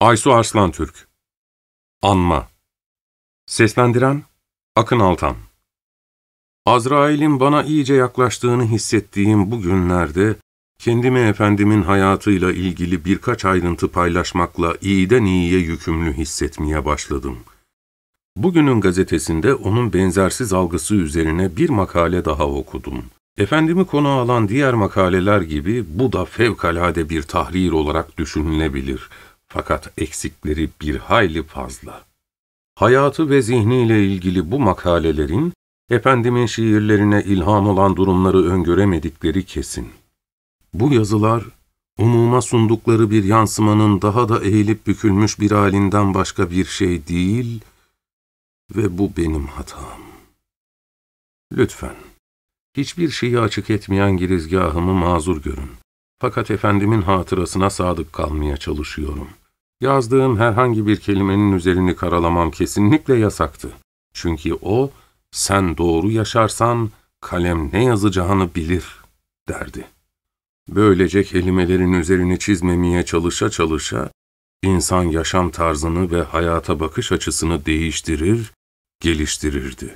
Aysu Arslan Türk Anma Seslendiren Akın Altan Azrail'in bana iyice yaklaştığını hissettiğim bu günlerde, kendimi Efendimin hayatıyla ilgili birkaç ayrıntı paylaşmakla iyiden iyiye yükümlü hissetmeye başladım. Bugünün gazetesinde onun benzersiz algısı üzerine bir makale daha okudum. Efendimi konu alan diğer makaleler gibi bu da fevkalade bir tahrir olarak düşünülebilir.'' Fakat eksikleri bir hayli fazla. Hayatı ve zihniyle ilgili bu makalelerin, Efendimin şiirlerine ilham olan durumları öngöremedikleri kesin. Bu yazılar, umuma sundukları bir yansımanın daha da eğilip bükülmüş bir halinden başka bir şey değil ve bu benim hatam. Lütfen, hiçbir şeyi açık etmeyen girizgahımı mazur görün. Fakat Efendimin hatırasına sadık kalmaya çalışıyorum. Yazdığım herhangi bir kelimenin üzerini karalamam kesinlikle yasaktı. Çünkü o, sen doğru yaşarsan kalem ne yazacağını bilir, derdi. Böylece kelimelerin üzerini çizmemeye çalışa çalışa, insan yaşam tarzını ve hayata bakış açısını değiştirir, geliştirirdi.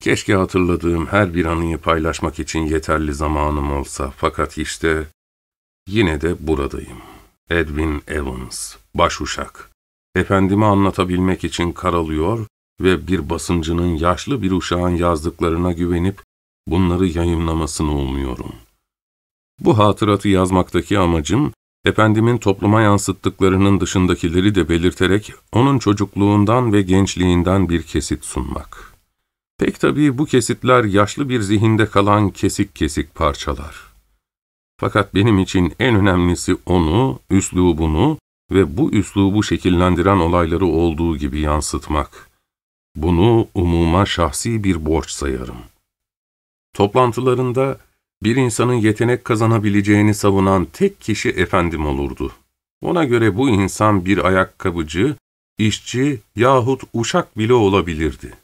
Keşke hatırladığım her bir anıyı paylaşmak için yeterli zamanım olsa fakat işte yine de buradayım. Edwin Evans, başuşak. Efendimi anlatabilmek için karalıyor ve bir basıncının yaşlı bir uşağın yazdıklarına güvenip bunları yayınlamasını umuyorum. Bu hatıratı yazmaktaki amacım, Efendimin topluma yansıttıklarının dışındakileri de belirterek onun çocukluğundan ve gençliğinden bir kesit sunmak. Pek tabii bu kesitler yaşlı bir zihinde kalan kesik kesik parçalar. Fakat benim için en önemlisi onu, üslubunu ve bu üslubu şekillendiren olayları olduğu gibi yansıtmak. Bunu umuma şahsi bir borç sayarım. Toplantılarında bir insanın yetenek kazanabileceğini savunan tek kişi efendim olurdu. Ona göre bu insan bir ayakkabıcı, işçi yahut uşak bile olabilirdi.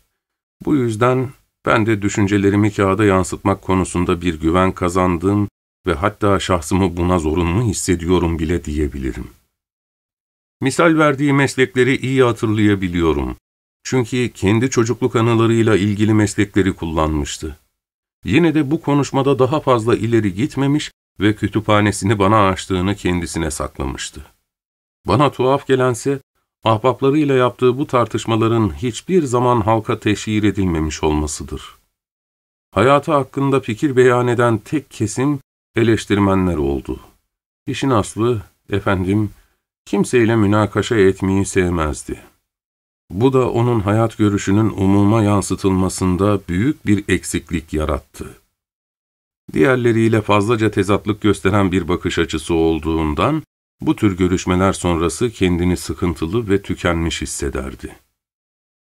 Bu yüzden ben de düşüncelerimi kağıda yansıtmak konusunda bir güven kazandım ve hatta şahsımı buna zorunlu hissediyorum bile diyebilirim. Misal verdiği meslekleri iyi hatırlayabiliyorum. Çünkü kendi çocukluk anılarıyla ilgili meslekleri kullanmıştı. Yine de bu konuşmada daha fazla ileri gitmemiş ve kütüphanesini bana açtığını kendisine saklamıştı. Bana tuhaf gelense, ahbaplarıyla yaptığı bu tartışmaların hiçbir zaman halka teşhir edilmemiş olmasıdır. Hayatı hakkında fikir beyan eden tek kesim, eleştirmenler oldu. İşin aslı, efendim, kimseyle münakaşa etmeyi sevmezdi. Bu da onun hayat görüşünün umuma yansıtılmasında büyük bir eksiklik yarattı. Diğerleriyle fazlaca tezatlık gösteren bir bakış açısı olduğundan, bu tür görüşmeler sonrası kendini sıkıntılı ve tükenmiş hissederdi.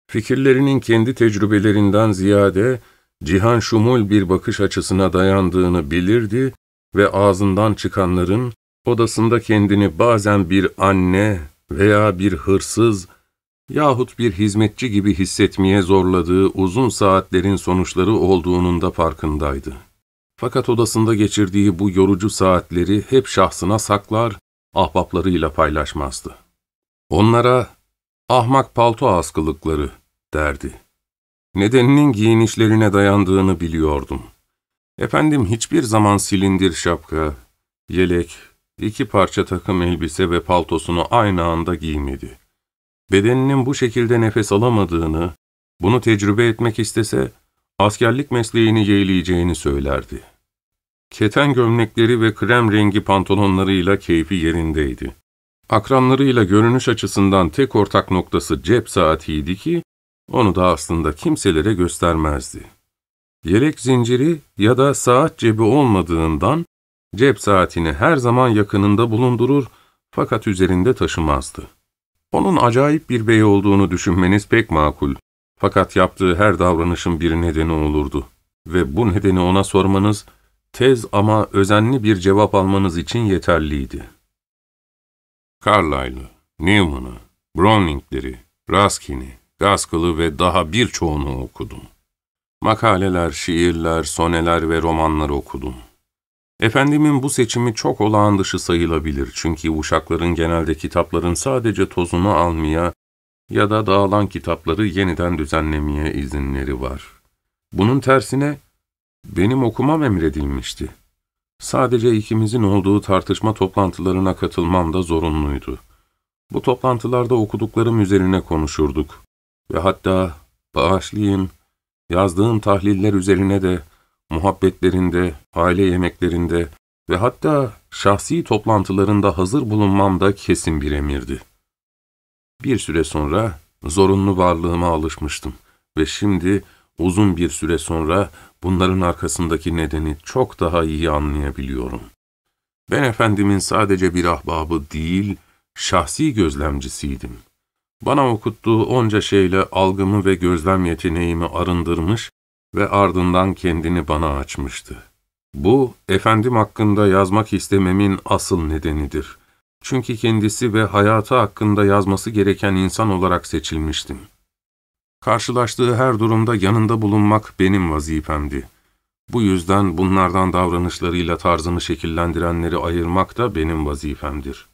Fikirlerinin kendi tecrübelerinden ziyade, cihan şumul bir bakış açısına dayandığını bilirdi ve ağzından çıkanların odasında kendini bazen bir anne veya bir hırsız yahut bir hizmetçi gibi hissetmeye zorladığı uzun saatlerin sonuçları olduğunun da farkındaydı. Fakat odasında geçirdiği bu yorucu saatleri hep şahsına saklar, ahbaplarıyla paylaşmazdı. Onlara ahmak palto askılıkları derdi. Nedeninin giyinişlerine dayandığını biliyordum. Efendim hiçbir zaman silindir şapka, yelek, iki parça takım elbise ve paltosunu aynı anda giymedi. Bedeninin bu şekilde nefes alamadığını, bunu tecrübe etmek istese, askerlik mesleğini yeğleyeceğini söylerdi. Keten gömlekleri ve krem rengi pantolonlarıyla keyfi yerindeydi. Akranlarıyla görünüş açısından tek ortak noktası cep saatiydi ki, onu da aslında kimselere göstermezdi. Yelek zinciri ya da saat cebi olmadığından cep saatini her zaman yakınında bulundurur fakat üzerinde taşımazdı. Onun acayip bir bey olduğunu düşünmeniz pek makul. Fakat yaptığı her davranışın bir nedeni olurdu. Ve bu nedeni ona sormanız, tez ama özenli bir cevap almanız için yeterliydi. Carlyle'ı, Newman'ı, Browning'leri, Ruskin'i, Gaskell'ı ve daha birçoğunu okudum. Makaleler, şiirler, soneler ve romanlar okudum. Efendimin bu seçimi çok olağan dışı sayılabilir çünkü uşakların genelde kitapların sadece tozunu almaya ya da dağılan kitapları yeniden düzenlemeye izinleri var. Bunun tersine benim okumam emredilmişti. Sadece ikimizin olduğu tartışma toplantılarına katılmam da zorunluydu. Bu toplantılarda okuduklarım üzerine konuşurduk ve hatta bağışlayın, yazdığım tahliller üzerine de muhabbetlerinde, aile yemeklerinde ve hatta şahsi toplantılarında hazır bulunmam da kesin bir emirdi. Bir süre sonra zorunlu varlığıma alışmıştım ve şimdi uzun bir süre sonra bunların arkasındaki nedeni çok daha iyi anlayabiliyorum. Ben Efendimin sadece bir ahbabı değil, şahsi gözlemcisiydim. Bana okuttuğu onca şeyle algımı ve gözlem yeteneğimi arındırmış ve ardından kendini bana açmıştı. Bu, efendim hakkında yazmak istememin asıl nedenidir. Çünkü kendisi ve hayatı hakkında yazması gereken insan olarak seçilmiştim. Karşılaştığı her durumda yanında bulunmak benim vazifemdi. Bu yüzden bunlardan davranışlarıyla tarzını şekillendirenleri ayırmak da benim vazifemdir.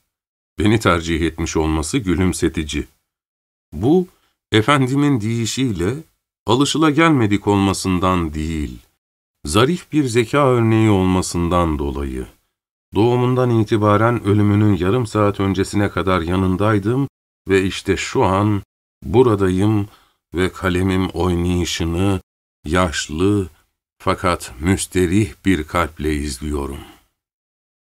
Beni tercih etmiş olması gülümsetici. Bu, efendimin deyişiyle alışılagelmedik olmasından değil, zarif bir zeka örneği olmasından dolayı. Doğumundan itibaren ölümünün yarım saat öncesine kadar yanındaydım ve işte şu an buradayım ve kalemim oynayışını yaşlı fakat müsterih bir kalple izliyorum.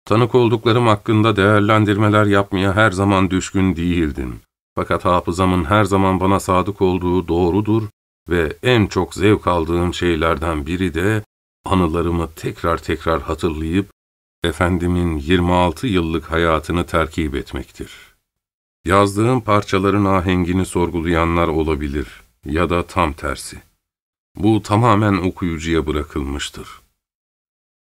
Tanık olduklarım hakkında değerlendirmeler yapmaya her zaman düşkün değildim. Fakat hafızamın her zaman bana sadık olduğu doğrudur ve en çok zevk aldığım şeylerden biri de anılarımı tekrar tekrar hatırlayıp Efendimin 26 yıllık hayatını terkip etmektir. Yazdığım parçaların ahengini sorgulayanlar olabilir ya da tam tersi. Bu tamamen okuyucuya bırakılmıştır.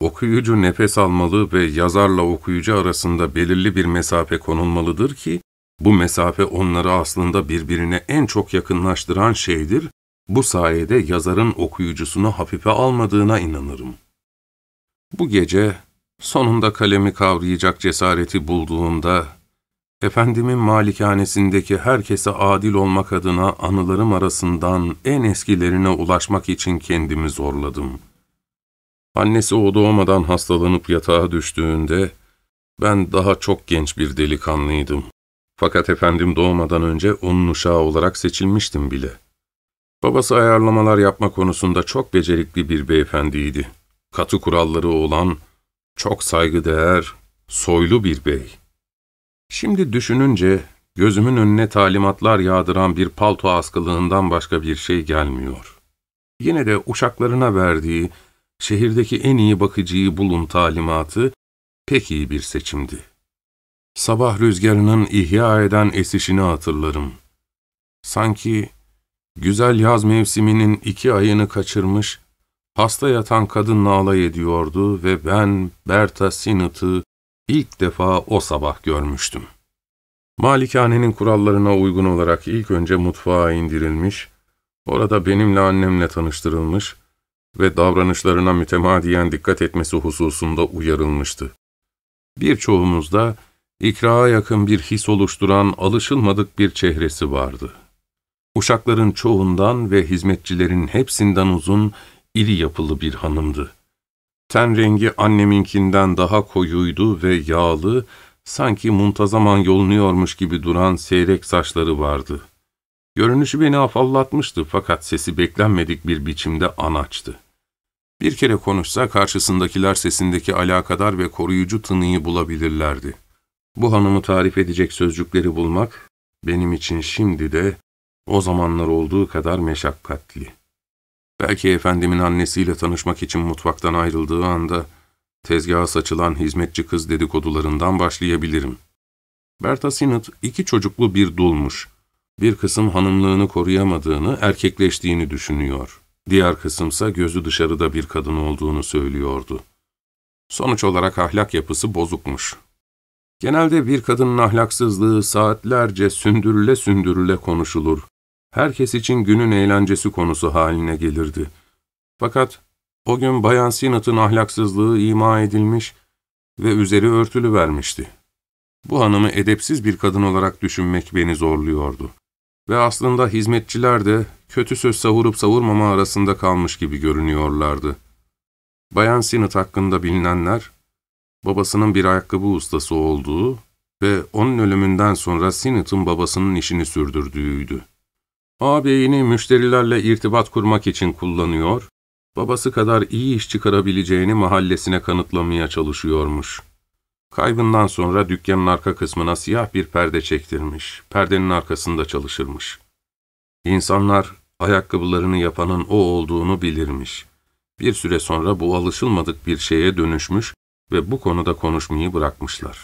Okuyucu nefes almalı ve yazarla okuyucu arasında belirli bir mesafe konulmalıdır ki, bu mesafe onları aslında birbirine en çok yakınlaştıran şeydir, bu sayede yazarın okuyucusunu hafife almadığına inanırım. Bu gece sonunda kalemi kavrayacak cesareti bulduğumda, Efendimin malikanesindeki herkese adil olmak adına anılarım arasından en eskilerine ulaşmak için kendimi zorladım. Annesi o doğmadan hastalanıp yatağa düştüğünde, ben daha çok genç bir delikanlıydım. Fakat efendim doğmadan önce onun uşağı olarak seçilmiştim bile. Babası ayarlamalar yapma konusunda çok becerikli bir beyefendiydi. Katı kuralları olan, çok saygıdeğer, soylu bir bey. Şimdi düşününce gözümün önüne talimatlar yağdıran bir palto askılığından başka bir şey gelmiyor. Yine de uşaklarına verdiği, şehirdeki en iyi bakıcıyı bulun talimatı pek iyi bir seçimdi. Sabah rüzgarının ihya eden esişini hatırlarım. Sanki güzel yaz mevsiminin iki ayını kaçırmış, hasta yatan kadınla alay ediyordu ve ben Berta Sinat'ı ilk defa o sabah görmüştüm. Malikanenin kurallarına uygun olarak ilk önce mutfağa indirilmiş, orada benimle annemle tanıştırılmış ve davranışlarına mütemadiyen dikkat etmesi hususunda uyarılmıştı. Birçoğumuzda ikrağa yakın bir his oluşturan alışılmadık bir çehresi vardı. Uşakların çoğundan ve hizmetçilerin hepsinden uzun, iri yapılı bir hanımdı. Ten rengi anneminkinden daha koyuydu ve yağlı, sanki muntazaman yolunuyormuş gibi duran seyrek saçları vardı. Görünüşü beni afallatmıştı fakat sesi beklenmedik bir biçimde anaçtı. Bir kere konuşsa karşısındakiler sesindeki alakadar ve koruyucu tınıyı bulabilirlerdi. Bu hanımı tarif edecek sözcükleri bulmak, benim için şimdi de o zamanlar olduğu kadar meşakkatli. Belki efendimin annesiyle tanışmak için mutfaktan ayrıldığı anda, tezgaha saçılan hizmetçi kız dedikodularından başlayabilirim. Berta Sinat iki çocuklu bir dulmuş. Bir kısım hanımlığını koruyamadığını, erkekleştiğini düşünüyor. Diğer kısımsa gözü dışarıda bir kadın olduğunu söylüyordu. Sonuç olarak ahlak yapısı bozukmuş. Genelde bir kadının ahlaksızlığı saatlerce sündürüle sündürüle konuşulur. Herkes için günün eğlencesi konusu haline gelirdi. Fakat O gün Bayan Sinat'ın ahlaksızlığı ima edilmiş ve üzeri örtülü vermişti. Bu hanımı edepsiz bir kadın olarak düşünmek beni zorluyordu. Ve aslında hizmetçiler de kötü söz savurup savurmama arasında kalmış gibi görünüyorlardı. Bayan Sinat hakkında bilinenler, babasının bir ayakkabı ustası olduğu ve onun ölümünden sonra Sinat'ın babasının işini sürdürdüğüydü. Ağabeyini müşterilerle irtibat kurmak için kullanıyor, babası kadar iyi iş çıkarabileceğini mahallesine kanıtlamaya çalışıyormuş. Kaybından sonra dükkanın arka kısmına siyah bir perde çektirmiş, perdenin arkasında çalışırmış. İnsanlar ayakkabılarını yapanın o olduğunu bilirmiş. Bir süre sonra bu alışılmadık bir şeye dönüşmüş ve bu konuda konuşmayı bırakmışlar.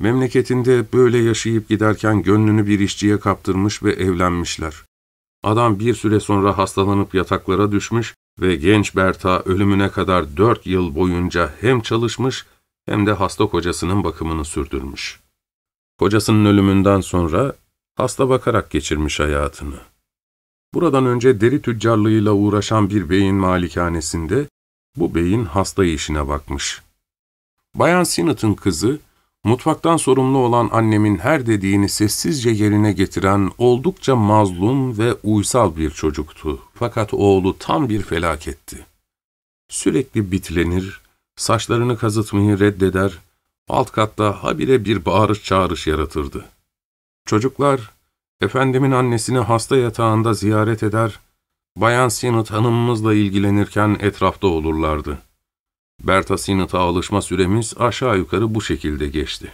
Memleketinde böyle yaşayıp giderken gönlünü bir işçiye kaptırmış ve evlenmişler. Adam bir süre sonra hastalanıp yataklara düşmüş ve genç Berta ölümüne kadar dört yıl boyunca hem çalışmış hem de hasta kocasının bakımını sürdürmüş. Kocasının ölümünden sonra hasta bakarak geçirmiş hayatını. Buradan önce deri tüccarlığıyla uğraşan bir beyin malikanesinde bu beyin hasta işine bakmış. Bayan Sinat'ın kızı, mutfaktan sorumlu olan annemin her dediğini sessizce yerine getiren oldukça mazlum ve uysal bir çocuktu. Fakat oğlu tam bir felaketti. Sürekli bitlenir, saçlarını kazıtmayı reddeder, alt katta habire bir bağırış çağırış yaratırdı. Çocuklar, efendimin annesini hasta yatağında ziyaret eder, Bayan Sinat hanımımızla ilgilenirken etrafta olurlardı. Berta Sinat'a alışma süremiz aşağı yukarı bu şekilde geçti.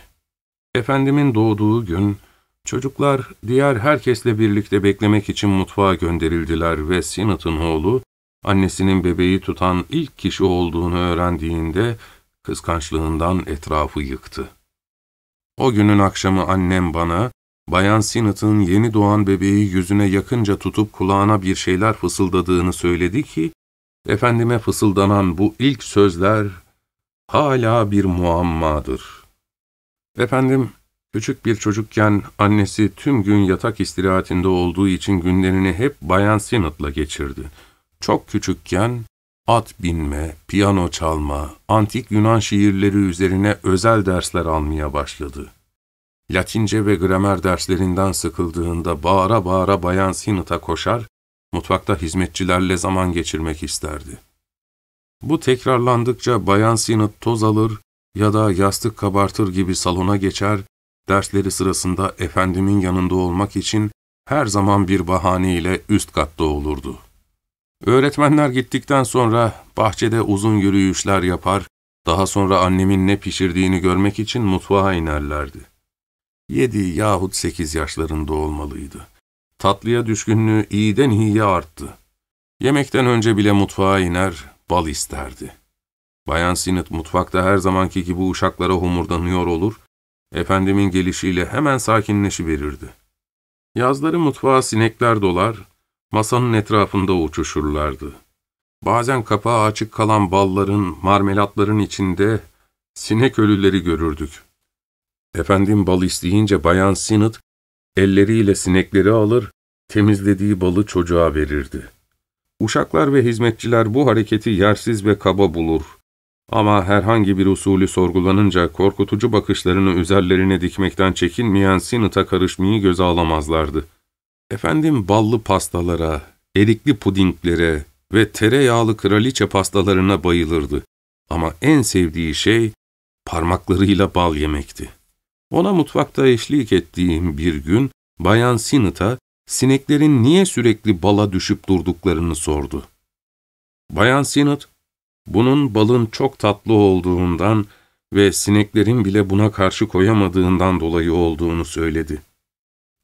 Efendimin doğduğu gün, çocuklar diğer herkesle birlikte beklemek için mutfağa gönderildiler ve Sinat'ın oğlu, annesinin bebeği tutan ilk kişi olduğunu öğrendiğinde kıskançlığından etrafı yıktı. O günün akşamı annem bana, Bayan Sinat'ın yeni doğan bebeği yüzüne yakınca tutup kulağına bir şeyler fısıldadığını söyledi ki, efendime fısıldanan bu ilk sözler hala bir muammadır. Efendim, küçük bir çocukken annesi tüm gün yatak istirahatinde olduğu için günlerini hep Bayan Sinat'la geçirdi. Çok küçükken at binme, piyano çalma, antik Yunan şiirleri üzerine özel dersler almaya başladı. Latince ve gramer derslerinden sıkıldığında bağıra bağıra Bayan Sinat'a koşar, mutfakta hizmetçilerle zaman geçirmek isterdi. Bu tekrarlandıkça Bayan Sinat toz alır ya da yastık kabartır gibi salona geçer, dersleri sırasında efendimin yanında olmak için her zaman bir bahaneyle üst katta olurdu. Öğretmenler gittikten sonra bahçede uzun yürüyüşler yapar, daha sonra annemin ne pişirdiğini görmek için mutfağa inerlerdi. Yedi yahut sekiz yaşlarında olmalıydı. Tatlıya düşkünlüğü iyiden iyiye arttı. Yemekten önce bile mutfağa iner, bal isterdi. Bayan Sinit mutfakta her zamanki gibi uşaklara homurdanıyor olur, efendimin gelişiyle hemen sakinleşiverirdi. Yazları mutfağa sinekler dolar, masanın etrafında uçuşurlardı. Bazen kapağı açık kalan balların, marmelatların içinde sinek ölüleri görürdük. Efendim bal isteyince Bayan Sinit, elleriyle sinekleri alır, temizlediği balı çocuğa verirdi. Uşaklar ve hizmetçiler bu hareketi yersiz ve kaba bulur. Ama herhangi bir usulü sorgulanınca korkutucu bakışlarını üzerlerine dikmekten çekinmeyen Sinit'a karışmayı göze alamazlardı. Efendim ballı pastalara, erikli pudinglere ve tereyağlı kraliçe pastalarına bayılırdı. Ama en sevdiği şey parmaklarıyla bal yemekti. Ona mutfakta eşlik ettiğim bir gün Bayan Sinit'a sineklerin niye sürekli bala düşüp durduklarını sordu. Bayan Sinit, bunun balın çok tatlı olduğundan ve sineklerin bile buna karşı koyamadığından dolayı olduğunu söyledi.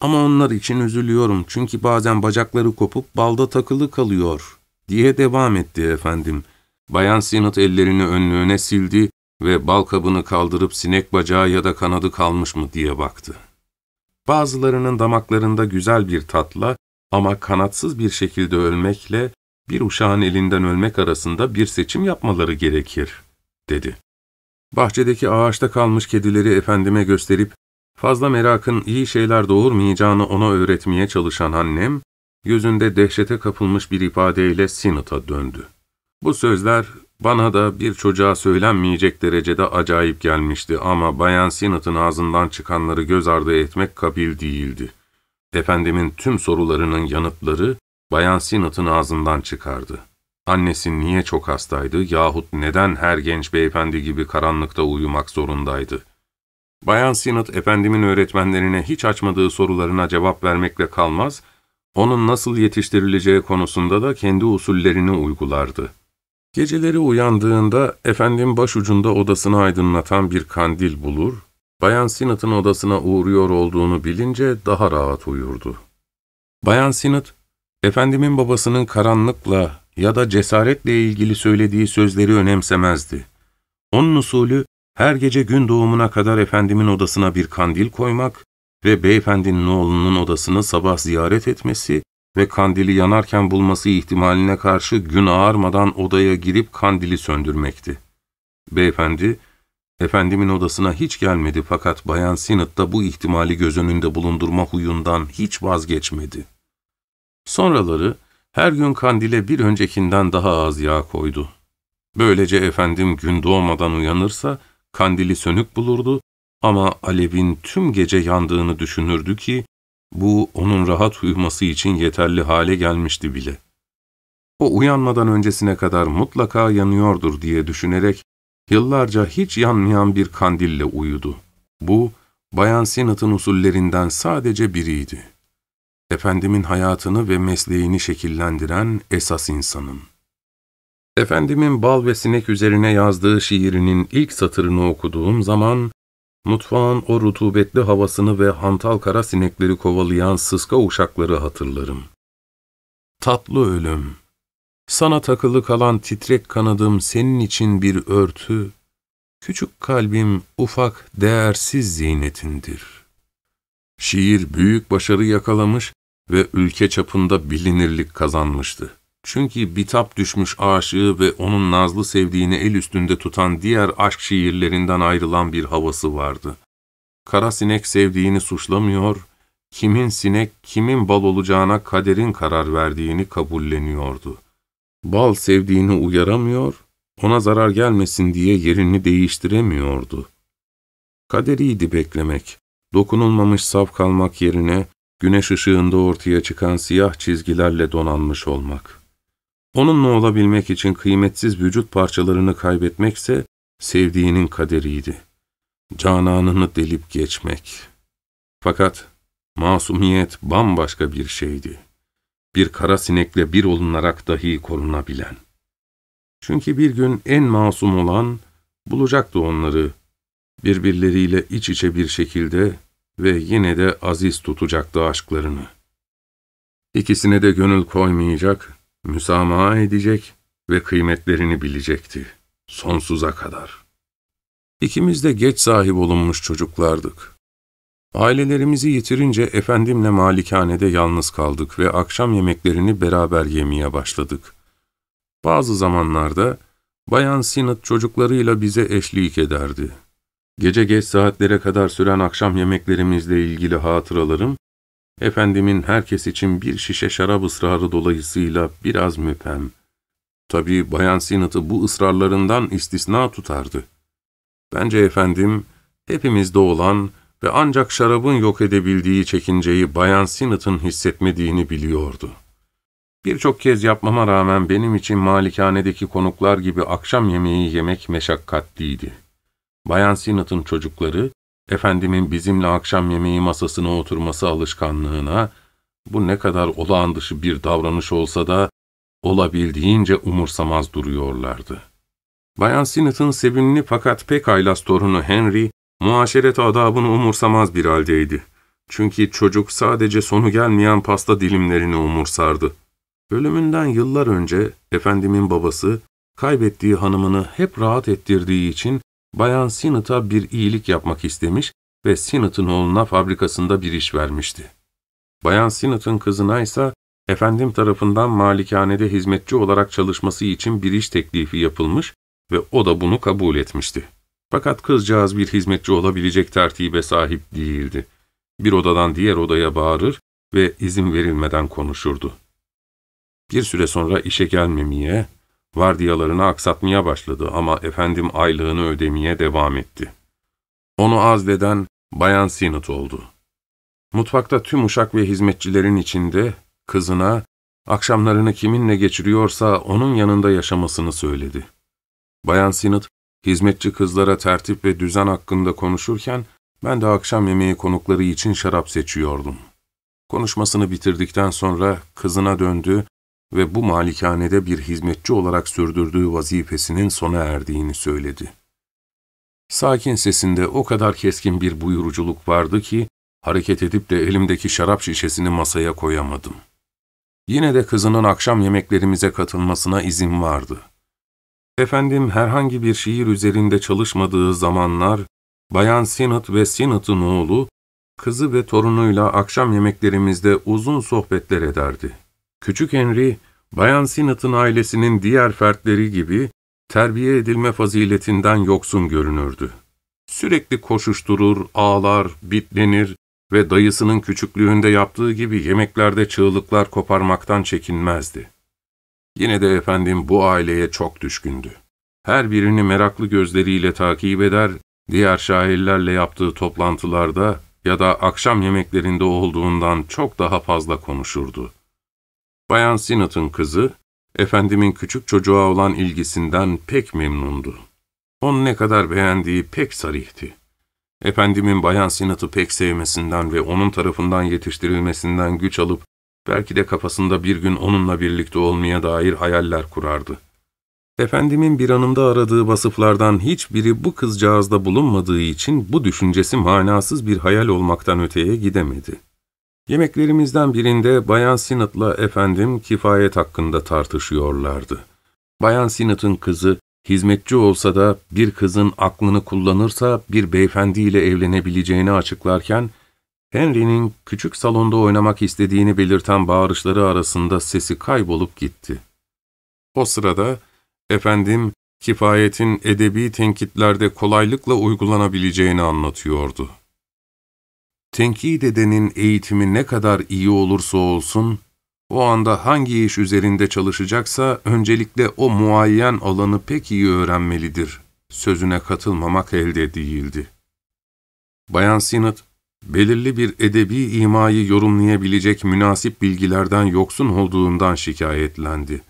Ama onlar için üzülüyorum çünkü bazen bacakları kopup balda takılı kalıyor, diye devam etti efendim. Bayan Sinat ellerini önlüğüne sildi ve bal kabını kaldırıp sinek bacağı ya da kanadı kalmış mı diye baktı. Bazılarının damaklarında güzel bir tatla ama kanatsız bir şekilde ölmekle bir uşağın elinden ölmek arasında bir seçim yapmaları gerekir, dedi. Bahçedeki ağaçta kalmış kedileri efendime gösterip fazla merakın iyi şeyler doğurmayacağını ona öğretmeye çalışan annem, yüzünde dehşete kapılmış bir ifadeyle Sinat'a döndü. Bu sözler bana da bir çocuğa söylenmeyecek derecede acayip gelmişti ama Bayan Sinat'ın ağzından çıkanları göz ardı etmek kabil değildi. Efendimin tüm sorularının yanıtları Bayan Sinat'ın ağzından çıkardı. Annesi niye çok hastaydı yahut neden her genç beyefendi gibi karanlıkta uyumak zorundaydı? Bayan Sinat, efendimin öğretmenlerine hiç açmadığı sorularına cevap vermekle kalmaz, onun nasıl yetiştirileceği konusunda da kendi usullerini uygulardı. Geceleri uyandığında efendim başucunda odasını aydınlatan bir kandil bulur, Bayan Sinat'ın odasına uğruyor olduğunu bilince daha rahat uyurdu. Bayan Sinat, efendimin babasının karanlıkla ya da cesaretle ilgili söylediği sözleri önemsemezdi. Onun usulü her gece gün doğumuna kadar efendimin odasına bir kandil koymak ve beyefendinin oğlunun odasını sabah ziyaret etmesi ve kandili yanarken bulması ihtimaline karşı gün ağarmadan odaya girip kandili söndürmekti. Beyefendi, efendimin odasına hiç gelmedi fakat Bayan Sinnet da bu ihtimali göz önünde bulundurma huyundan hiç vazgeçmedi. Sonraları her gün kandile bir öncekinden daha az yağ koydu. Böylece efendim gün doğmadan uyanırsa kandili sönük bulurdu ama alevin tüm gece yandığını düşünürdü ki bu onun rahat uyuması için yeterli hale gelmişti bile. O uyanmadan öncesine kadar mutlaka yanıyordur diye düşünerek yıllarca hiç yanmayan bir kandille uyudu. Bu, Bayan Sinat'ın usullerinden sadece biriydi. Efendimin hayatını ve mesleğini şekillendiren esas insanın. Efendimin bal ve sinek üzerine yazdığı şiirinin ilk satırını okuduğum zaman, mutfağın o rutubetli havasını ve hantal kara sinekleri kovalayan sıska uşakları hatırlarım. Tatlı ölüm, sana takılı kalan titrek kanadım senin için bir örtü, küçük kalbim ufak değersiz ziynetindir. Şiir büyük başarı yakalamış ve ülke çapında bilinirlik kazanmıştı. Çünkü bitap düşmüş aşığı ve onun nazlı sevdiğini el üstünde tutan diğer aşk şiirlerinden ayrılan bir havası vardı. Kara sinek sevdiğini suçlamıyor, kimin sinek, kimin bal olacağına kaderin karar verdiğini kabulleniyordu. Bal sevdiğini uyaramıyor, ona zarar gelmesin diye yerini değiştiremiyordu. Kaderiydi beklemek, dokunulmamış saf kalmak yerine güneş ışığında ortaya çıkan siyah çizgilerle donanmış olmak. Onunla olabilmek için kıymetsiz vücut parçalarını kaybetmekse sevdiğinin kaderiydi. Cananını delip geçmek. Fakat masumiyet bambaşka bir şeydi. Bir kara sinekle bir olunarak dahi korunabilen. Çünkü bir gün en masum olan bulacaktı onları, birbirleriyle iç içe bir şekilde ve yine de aziz tutacaktı aşklarını. İkisine de gönül koymayacak, müsamaha edecek ve kıymetlerini bilecekti, sonsuza kadar. İkimiz de geç sahip olunmuş çocuklardık. Ailelerimizi yitirince efendimle malikanede yalnız kaldık ve akşam yemeklerini beraber yemeye başladık. Bazı zamanlarda Bayan Sinat çocuklarıyla bize eşlik ederdi. Gece geç saatlere kadar süren akşam yemeklerimizle ilgili hatıralarım, Efendimin herkes için bir şişe şarap ısrarı dolayısıyla biraz müphem. Tabii Bayan Sinat'ı bu ısrarlarından istisna tutardı. Bence efendim, hepimizde olan ve ancak şarabın yok edebildiği çekinceyi Bayan Sinat'ın hissetmediğini biliyordu. Birçok kez yapmama rağmen benim için malikanedeki konuklar gibi akşam yemeği yemek meşakkatliydi. Bayan Sinat'ın çocukları, Efendimin bizimle akşam yemeği masasına oturması alışkanlığına, bu ne kadar olağan dışı bir davranış olsa da, olabildiğince umursamaz duruyorlardı. Bayan Sinnett'ın sevimli fakat pek haylaz torunu Henry, muaşeret adabını umursamaz bir haldeydi. Çünkü çocuk sadece sonu gelmeyen pasta dilimlerini umursardı. Ölümünden yıllar önce efendimin babası, kaybettiği hanımını hep rahat ettirdiği için Bayan Sinnett'a bir iyilik yapmak istemiş ve Sinnett'ın oğluna fabrikasında bir iş vermişti. Bayan Sinnett'ın kızına ise efendim tarafından malikanede hizmetçi olarak çalışması için bir iş teklifi yapılmış ve o da bunu kabul etmişti. Fakat kızcağız bir hizmetçi olabilecek tertibe sahip değildi. Bir odadan diğer odaya bağırır ve izin verilmeden konuşurdu. Bir süre sonra işe gelmemeye, vardiyalarını aksatmaya başladı ama efendim aylığını ödemeye devam etti. Onu azleden Bayan Sinnet oldu. Mutfakta tüm uşak ve hizmetçilerin içinde kızına akşamlarını kiminle geçiriyorsa onun yanında yaşamasını söyledi. Bayan Sinnet, hizmetçi kızlara tertip ve düzen hakkında konuşurken ben de akşam yemeği konukları için şarap seçiyordum. Konuşmasını bitirdikten sonra kızına döndü ve bu malikanede bir hizmetçi olarak sürdürdüğü vazifesinin sona erdiğini söyledi. Sakin sesinde o kadar keskin bir buyuruculuk vardı ki, hareket edip de elimdeki şarap şişesini masaya koyamadım. Yine de kızının akşam yemeklerimize katılmasına izin vardı. Efendim herhangi bir şiir üzerinde çalışmadığı zamanlar, Bayan Sinat ve Sinat'ın oğlu, kızı ve torunuyla akşam yemeklerimizde uzun sohbetler ederdi. Küçük Henry, Bayan Sinat'ın ailesinin diğer fertleri gibi terbiye edilme faziletinden yoksun görünürdü. Sürekli koşuşturur, ağlar, bitlenir ve dayısının küçüklüğünde yaptığı gibi yemeklerde çığlıklar koparmaktan çekinmezdi. Yine de efendim bu aileye çok düşkündü. Her birini meraklı gözleriyle takip eder, diğer şairlerle yaptığı toplantılarda ya da akşam yemeklerinde olduğundan çok daha fazla konuşurdu. Bayan Sinat'ın kızı, efendimin küçük çocuğa olan ilgisinden pek memnundu. Onu ne kadar beğendiği pek sarihti. Efendimin Bayan Sinat'ı pek sevmesinden ve onun tarafından yetiştirilmesinden güç alıp, belki de kafasında bir gün onunla birlikte olmaya dair hayaller kurardı. Efendimin bir anında aradığı vasıflardan hiçbiri bu kızcağızda bulunmadığı için bu düşüncesi manasız bir hayal olmaktan öteye gidemedi. Yemeklerimizden birinde Bayan Sinat'la efendim kifayet hakkında tartışıyorlardı. Bayan Sinat'ın kızı hizmetçi olsa da bir kızın aklını kullanırsa bir beyefendiyle evlenebileceğini açıklarken, Henry'nin küçük salonda oynamak istediğini belirten bağırışları arasında sesi kaybolup gitti. O sırada, efendim, kifayetin edebi tenkitlerde kolaylıkla uygulanabileceğini anlatıyordu. Tenkit edenin eğitimi ne kadar iyi olursa olsun, o anda hangi iş üzerinde çalışacaksa öncelikle o muayyen alanı pek iyi öğrenmelidir. Sözüne katılmamak elde değildi. Bayan Sinat, belirli bir edebi imayı yorumlayabilecek münasip bilgilerden yoksun olduğundan şikayetlendi.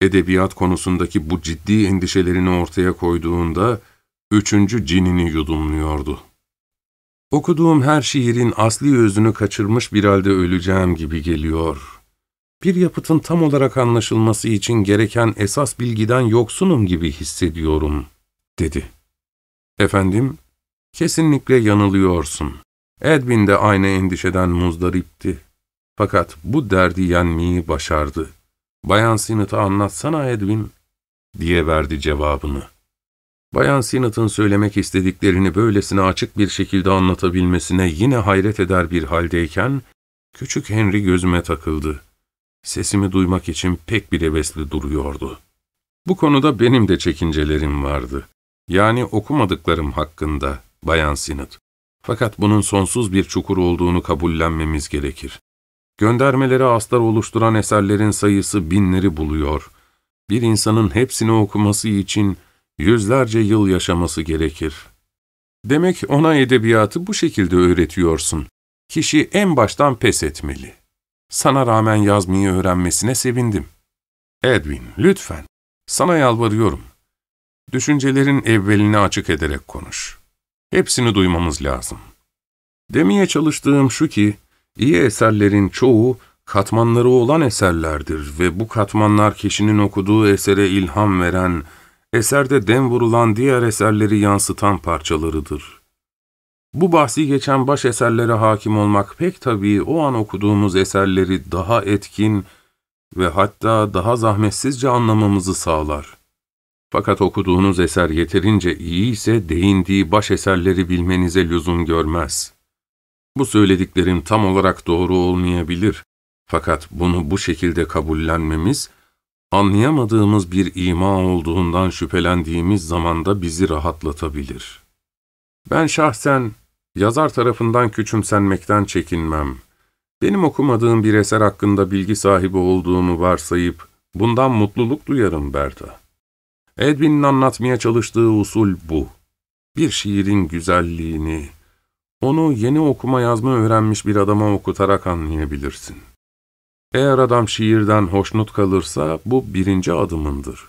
Edebiyat konusundaki bu ciddi endişelerini ortaya koyduğunda, üçüncü cinini yudumluyordu. Okuduğum her şiirin asli özünü kaçırmış bir halde öleceğim gibi geliyor. Bir yapıtın tam olarak anlaşılması için gereken esas bilgiden yoksunum gibi hissediyorum, dedi. Efendim, kesinlikle yanılıyorsun. Edwin de aynı endişeden muzdaripti. Fakat bu derdi yenmeyi başardı. Bayan Sinat'a anlatsana Edwin, diye verdi cevabını. Bayan Sinat'ın söylemek istediklerini böylesine açık bir şekilde anlatabilmesine yine hayret eder bir haldeyken, küçük Henry gözüme takıldı. Sesimi duymak için pek bir hevesli duruyordu. Bu konuda benim de çekincelerim vardı. Yani okumadıklarım hakkında, Bayan Sinat. Fakat bunun sonsuz bir çukur olduğunu kabullenmemiz gerekir. Göndermeleri aslar oluşturan eserlerin sayısı binleri buluyor. Bir insanın hepsini okuması için yüzlerce yıl yaşaması gerekir. Demek ona edebiyatı bu şekilde öğretiyorsun. Kişi en baştan pes etmeli. Sana rağmen yazmayı öğrenmesine sevindim. Edwin, lütfen. Sana yalvarıyorum. Düşüncelerin evvelini açık ederek konuş. Hepsini duymamız lazım. Demeye çalıştığım şu ki, iyi eserlerin çoğu katmanları olan eserlerdir ve bu katmanlar kişinin okuduğu esere ilham veren, eserde dem vurulan diğer eserleri yansıtan parçalarıdır. Bu bahsi geçen baş eserlere hakim olmak pek tabii o an okuduğumuz eserleri daha etkin ve hatta daha zahmetsizce anlamamızı sağlar. Fakat okuduğunuz eser yeterince iyi ise değindiği baş eserleri bilmenize lüzum görmez. Bu söylediklerim tam olarak doğru olmayabilir. Fakat bunu bu şekilde kabullenmemiz, anlayamadığımız bir ima olduğundan şüphelendiğimiz zamanda bizi rahatlatabilir. Ben şahsen yazar tarafından küçümsenmekten çekinmem. Benim okumadığım bir eser hakkında bilgi sahibi olduğumu varsayıp, Bundan mutluluk duyarım Berta. Edwin'in anlatmaya çalıştığı usul bu. Bir şiirin güzelliğini, onu yeni okuma yazma öğrenmiş bir adama okutarak anlayabilirsin. Eğer adam şiirden hoşnut kalırsa bu birinci adımındır.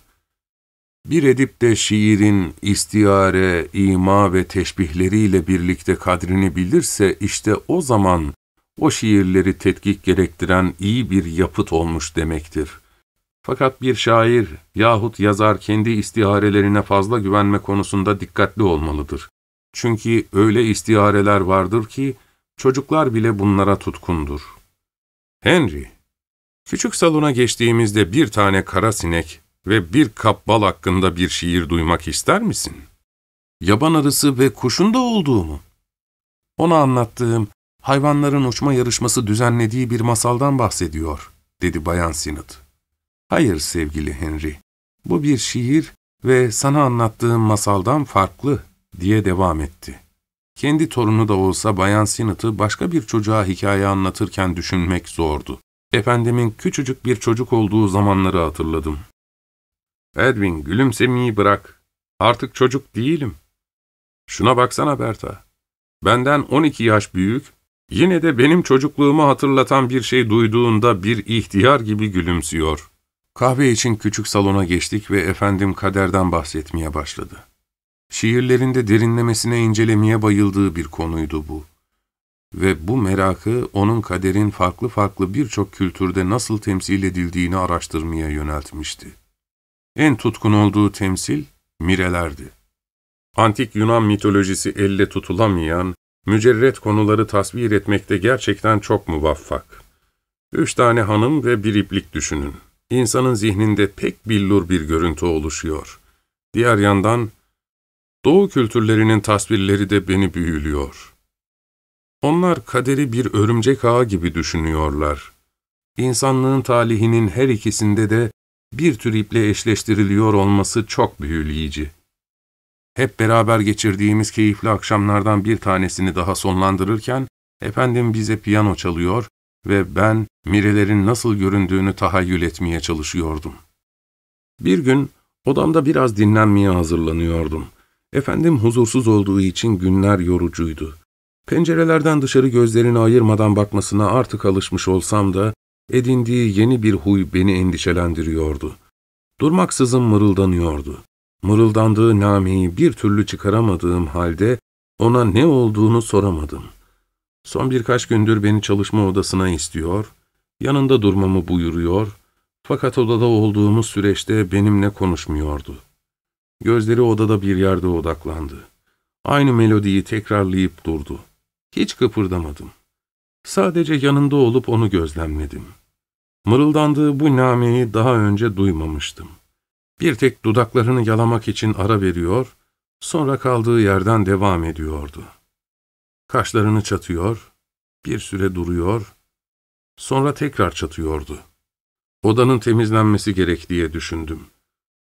Bir edip de şiirin istiyare, ima ve teşbihleriyle birlikte kadrini bilirse işte o zaman o şiirleri tetkik gerektiren iyi bir yapıt olmuş demektir. Fakat bir şair yahut yazar kendi istiharelerine fazla güvenme konusunda dikkatli olmalıdır. Çünkü öyle istihareler vardır ki çocuklar bile bunlara tutkundur. Henry, küçük salona geçtiğimizde bir tane kara sinek ve bir kap bal hakkında bir şiir duymak ister misin? Yaban arısı ve kuşun da olduğu mu? Ona anlattığım hayvanların uçma yarışması düzenlediği bir masaldan bahsediyor, dedi Bayan Sinnet. Hayır sevgili Henry, bu bir şiir ve sana anlattığım masaldan farklı, diye devam etti. Kendi torunu da olsa Bayan Sinnet'ı başka bir çocuğa hikaye anlatırken düşünmek zordu. Efendimin küçücük bir çocuk olduğu zamanları hatırladım. Edwin, gülümsemeyi bırak. Artık çocuk değilim. Şuna baksana Berta. Benden 12 yaş büyük, yine de benim çocukluğumu hatırlatan bir şey duyduğunda bir ihtiyar gibi gülümsüyor. Kahve için küçük salona geçtik ve efendim kaderden bahsetmeye başladı. Şiirlerinde derinlemesine incelemeye bayıldığı bir konuydu bu. Ve bu merakı onun kaderin farklı farklı birçok kültürde nasıl temsil edildiğini araştırmaya yöneltmişti. En tutkun olduğu temsil mirelerdi. Antik Yunan mitolojisi elle tutulamayan, mücerret konuları tasvir etmekte gerçekten çok muvaffak. Üç tane hanım ve bir iplik düşünün. İnsanın zihninde pek billur bir görüntü oluşuyor. Diğer yandan, Doğu kültürlerinin tasvirleri de beni büyülüyor. Onlar kaderi bir örümcek ağı gibi düşünüyorlar. İnsanlığın talihinin her ikisinde de bir tür iple eşleştiriliyor olması çok büyüleyici. Hep beraber geçirdiğimiz keyifli akşamlardan bir tanesini daha sonlandırırken, efendim bize piyano çalıyor ve ben mirelerin nasıl göründüğünü tahayyül etmeye çalışıyordum. Bir gün odamda biraz dinlenmeye hazırlanıyordum. Efendim huzursuz olduğu için günler yorucuydu. Pencerelerden dışarı gözlerini ayırmadan bakmasına artık alışmış olsam da, edindiği yeni bir huy beni endişelendiriyordu. Durmaksızın mırıldanıyordu. Mırıldandığı nameyi bir türlü çıkaramadığım halde ona ne olduğunu soramadım. Son birkaç gündür beni çalışma odasına istiyor, yanında durmamı buyuruyor, fakat odada olduğumuz süreçte benimle konuşmuyordu. Gözleri odada bir yerde odaklandı. Aynı melodiyi tekrarlayıp durdu. Hiç kıpırdamadım. Sadece yanında olup onu gözlemledim. Mırıldandığı bu nameyi daha önce duymamıştım. Bir tek dudaklarını yalamak için ara veriyor, sonra kaldığı yerden devam ediyordu. Kaşlarını çatıyor, bir süre duruyor, sonra tekrar çatıyordu. Odanın temizlenmesi gerek diye düşündüm.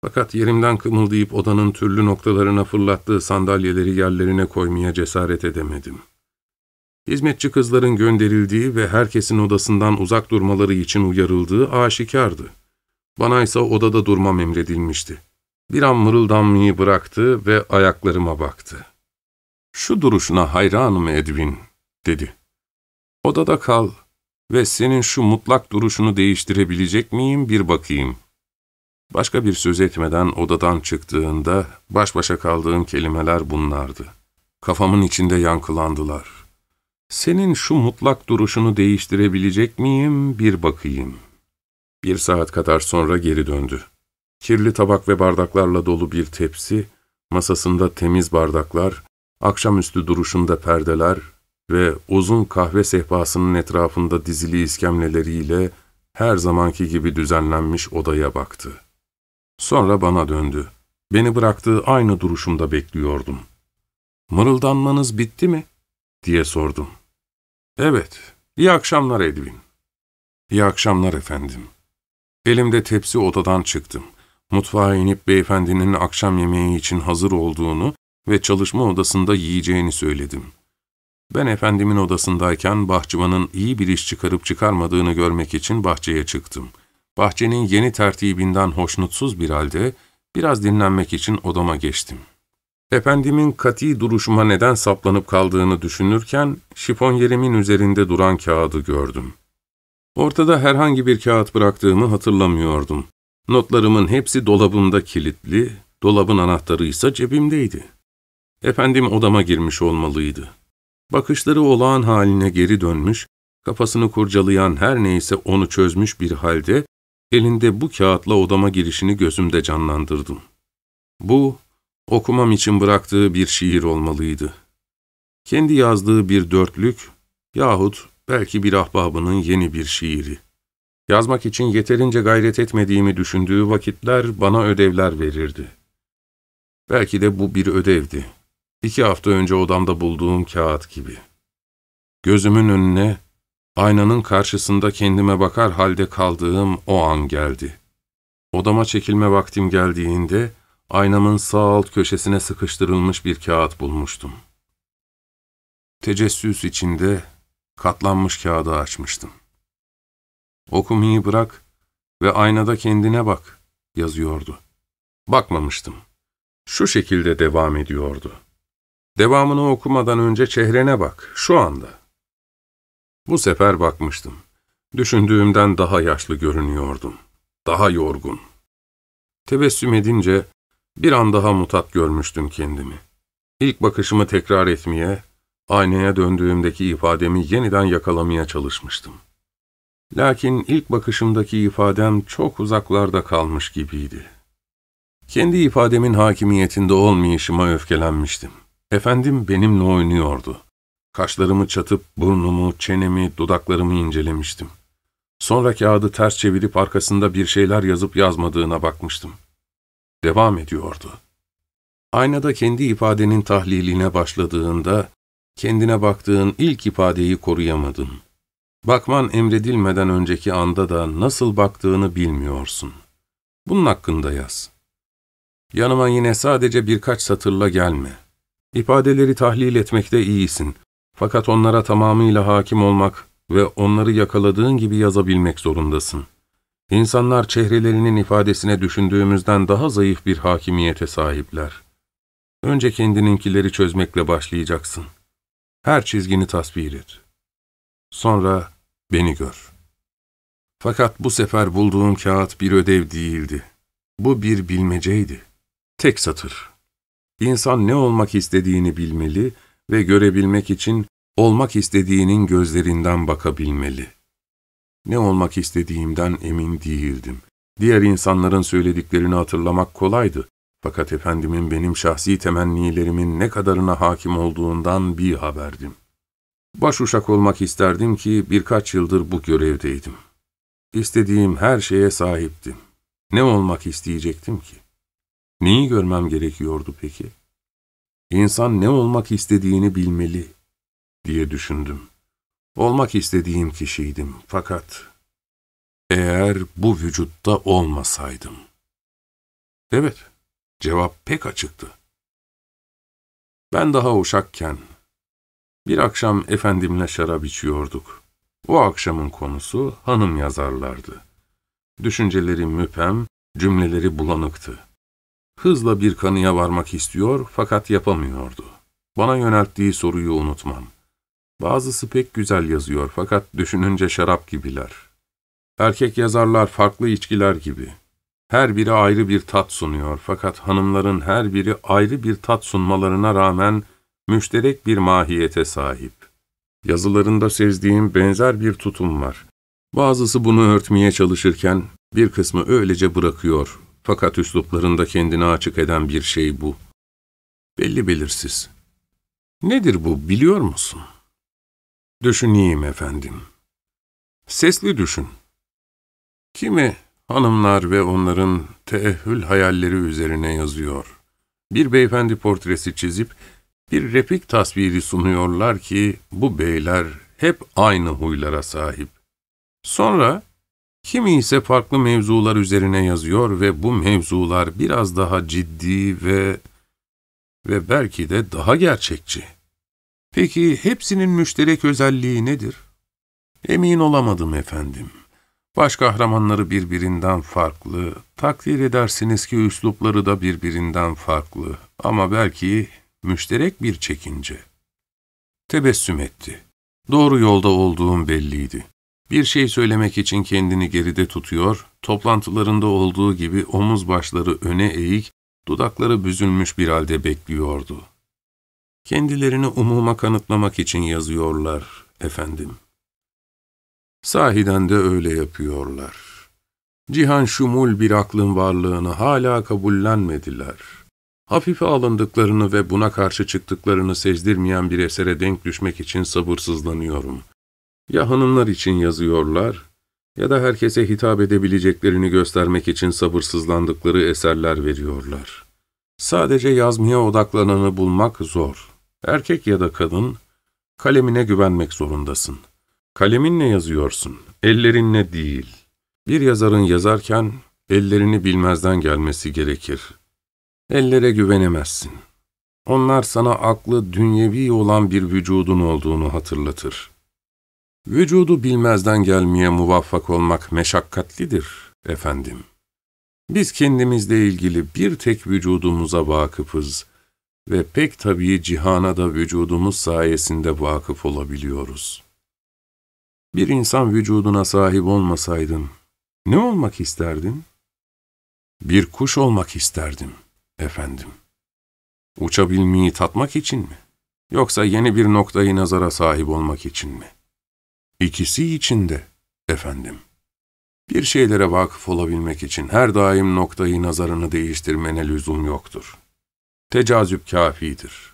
Fakat yerimden kımıldayıp odanın türlü noktalarına fırlattığı sandalyeleri yerlerine koymaya cesaret edemedim. Hizmetçi kızların gönderildiği ve herkesin odasından uzak durmaları için uyarıldığı aşikardı. Bana ise odada durmam emredilmişti. Bir an mırıldanmayı bıraktı ve ayaklarıma baktı. ''Şu duruşuna hayranım Edwin'' dedi. ''Odada kal ve senin şu mutlak duruşunu değiştirebilecek miyim bir bakayım.'' Başka bir söz etmeden odadan çıktığında baş başa kaldığım kelimeler bunlardı. Kafamın içinde yankılandılar. Senin şu mutlak duruşunu değiştirebilecek miyim bir bakayım. Bir saat kadar sonra geri döndü. Kirli tabak ve bardaklarla dolu bir tepsi, masasında temiz bardaklar, akşamüstü duruşunda perdeler ve uzun kahve sehpasının etrafında dizili iskemleleriyle her zamanki gibi düzenlenmiş odaya baktı. Sonra bana döndü. Beni bıraktığı aynı duruşumda bekliyordum. ''Mırıldanmanız bitti mi?'' diye sordum. ''Evet, iyi akşamlar Edwin.'' ''İyi akşamlar efendim.'' Elimde tepsi odadan çıktım. Mutfağa inip beyefendinin akşam yemeği için hazır olduğunu ve çalışma odasında yiyeceğini söyledim. Ben efendimin odasındayken bahçıvanın iyi bir iş çıkarıp çıkarmadığını görmek için bahçeye çıktım. Bahçenin yeni tertibinden hoşnutsuz bir halde biraz dinlenmek için odama geçtim. Efendimin kati duruşuma neden saplanıp kaldığını düşünürken şifonyerimin üzerinde duran kağıdı gördüm. Ortada herhangi bir kağıt bıraktığımı hatırlamıyordum. Notlarımın hepsi dolabımda kilitli, dolabın anahtarı ise cebimdeydi. Efendim odama girmiş olmalıydı. Bakışları olağan haline geri dönmüş, kafasını kurcalayan her neyse onu çözmüş bir halde, elinde bu kağıtla odama girişini gözümde canlandırdım. Bu, okumam için bıraktığı bir şiir olmalıydı. Kendi yazdığı bir dörtlük yahut belki bir ahbabının yeni bir şiiri. Yazmak için yeterince gayret etmediğimi düşündüğü vakitler bana ödevler verirdi. Belki de bu bir ödevdi. İki hafta önce odamda bulduğum kağıt gibi. Gözümün önüne, aynanın karşısında kendime bakar halde kaldığım o an geldi. Odama çekilme vaktim geldiğinde, aynamın sağ alt köşesine sıkıştırılmış bir kağıt bulmuştum. Tecessüs içinde katlanmış kağıdı açmıştım. Okumayı bırak ve aynada kendine bak yazıyordu. Bakmamıştım. Şu şekilde devam ediyordu. Devamını okumadan önce çehrene bak, şu anda. Bu sefer bakmıştım. Düşündüğümden daha yaşlı görünüyordum. Daha yorgun. Tebessüm edince bir an daha mutat görmüştüm kendimi. İlk bakışımı tekrar etmeye, aynaya döndüğümdeki ifademi yeniden yakalamaya çalışmıştım. Lakin ilk bakışımdaki ifadem çok uzaklarda kalmış gibiydi. Kendi ifademin hakimiyetinde olmayışıma öfkelenmiştim. Efendim benimle oynuyordu. Kaşlarımı çatıp burnumu, çenemi, dudaklarımı incelemiştim. Sonra kağıdı ters çevirip arkasında bir şeyler yazıp yazmadığına bakmıştım. Devam ediyordu. Aynada kendi ifadenin tahliline başladığında, kendine baktığın ilk ifadeyi koruyamadın. Bakman emredilmeden önceki anda da nasıl baktığını bilmiyorsun. Bunun hakkında yaz. Yanıma yine sadece birkaç satırla gelme. İfadeleri tahlil etmekte iyisin. Fakat onlara tamamıyla hakim olmak ve onları yakaladığın gibi yazabilmek zorundasın. İnsanlar çehrelerinin ifadesine düşündüğümüzden daha zayıf bir hakimiyete sahipler. Önce kendininkileri çözmekle başlayacaksın. Her çizgini tasvir et. Sonra beni gör. Fakat bu sefer bulduğum kağıt bir ödev değildi. Bu bir bilmeceydi. Tek satır. İnsan ne olmak istediğini bilmeli ve görebilmek için olmak istediğinin gözlerinden bakabilmeli. Ne olmak istediğimden emin değildim. Diğer insanların söylediklerini hatırlamak kolaydı. Fakat Efendimin benim şahsi temennilerimin ne kadarına hakim olduğundan bir haberdim. Baş uşak olmak isterdim ki birkaç yıldır bu görevdeydim. İstediğim her şeye sahiptim. Ne olmak isteyecektim ki? Neyi görmem gerekiyordu peki? İnsan ne olmak istediğini bilmeli diye düşündüm. Olmak istediğim kişiydim fakat eğer bu vücutta olmasaydım. Evet, cevap pek açıktı. Ben daha uşakken bir akşam efendimle şarap içiyorduk. O akşamın konusu hanım yazarlardı. Düşünceleri müpem, cümleleri bulanıktı. Hızla bir kanıya varmak istiyor fakat yapamıyordu. Bana yönelttiği soruyu unutmam. Bazısı pek güzel yazıyor fakat düşününce şarap gibiler. Erkek yazarlar farklı içkiler gibi. Her biri ayrı bir tat sunuyor fakat hanımların her biri ayrı bir tat sunmalarına rağmen müşterek bir mahiyete sahip. Yazılarında sezdiğim benzer bir tutum var. Bazısı bunu örtmeye çalışırken bir kısmı öylece bırakıyor. Fakat üsluplarında kendini açık eden bir şey bu. Belli belirsiz. Nedir bu biliyor musun? Düşüneyim efendim. Sesli düşün. Kimi hanımlar ve onların teehhül hayalleri üzerine yazıyor. Bir beyefendi portresi çizip bir replik tasviri sunuyorlar ki bu beyler hep aynı huylara sahip. Sonra kimi ise farklı mevzular üzerine yazıyor ve bu mevzular biraz daha ciddi ve ve belki de daha gerçekçi. Peki hepsinin müşterek özelliği nedir? Emin olamadım efendim. Baş kahramanları birbirinden farklı, takdir edersiniz ki üslupları da birbirinden farklı ama belki müşterek bir çekince. Tebessüm etti. Doğru yolda olduğum belliydi. Bir şey söylemek için kendini geride tutuyor, toplantılarında olduğu gibi omuz başları öne eğik, dudakları büzülmüş bir halde bekliyordu. Kendilerini umuma kanıtlamak için yazıyorlar, efendim. Sahiden de öyle yapıyorlar. Cihan şumul bir aklın varlığını hala kabullenmediler. Hafife alındıklarını ve buna karşı çıktıklarını sezdirmeyen bir esere denk düşmek için sabırsızlanıyorum. Ya hanımlar için yazıyorlar ya da herkese hitap edebileceklerini göstermek için sabırsızlandıkları eserler veriyorlar. Sadece yazmaya odaklananı bulmak zor. Erkek ya da kadın, kalemine güvenmek zorundasın. Kaleminle yazıyorsun, ellerinle değil. Bir yazarın yazarken ellerini bilmezden gelmesi gerekir. Ellere güvenemezsin. Onlar sana aklı dünyevi olan bir vücudun olduğunu hatırlatır. Vücudu bilmezden gelmeye muvaffak olmak meşakkatlidir, efendim. Biz kendimizle ilgili bir tek vücudumuza vakıfız ve pek tabii cihana da vücudumuz sayesinde vakıf olabiliyoruz. Bir insan vücuduna sahip olmasaydım, ne olmak isterdin? Bir kuş olmak isterdim, efendim. Uçabilmeyi tatmak için mi? Yoksa yeni bir noktayı nazara sahip olmak için mi? İkisi için de, efendim. Bir şeylere vakıf olabilmek için her daim noktayı nazarını değiştirmene lüzum yoktur. Tecazüp kafidir.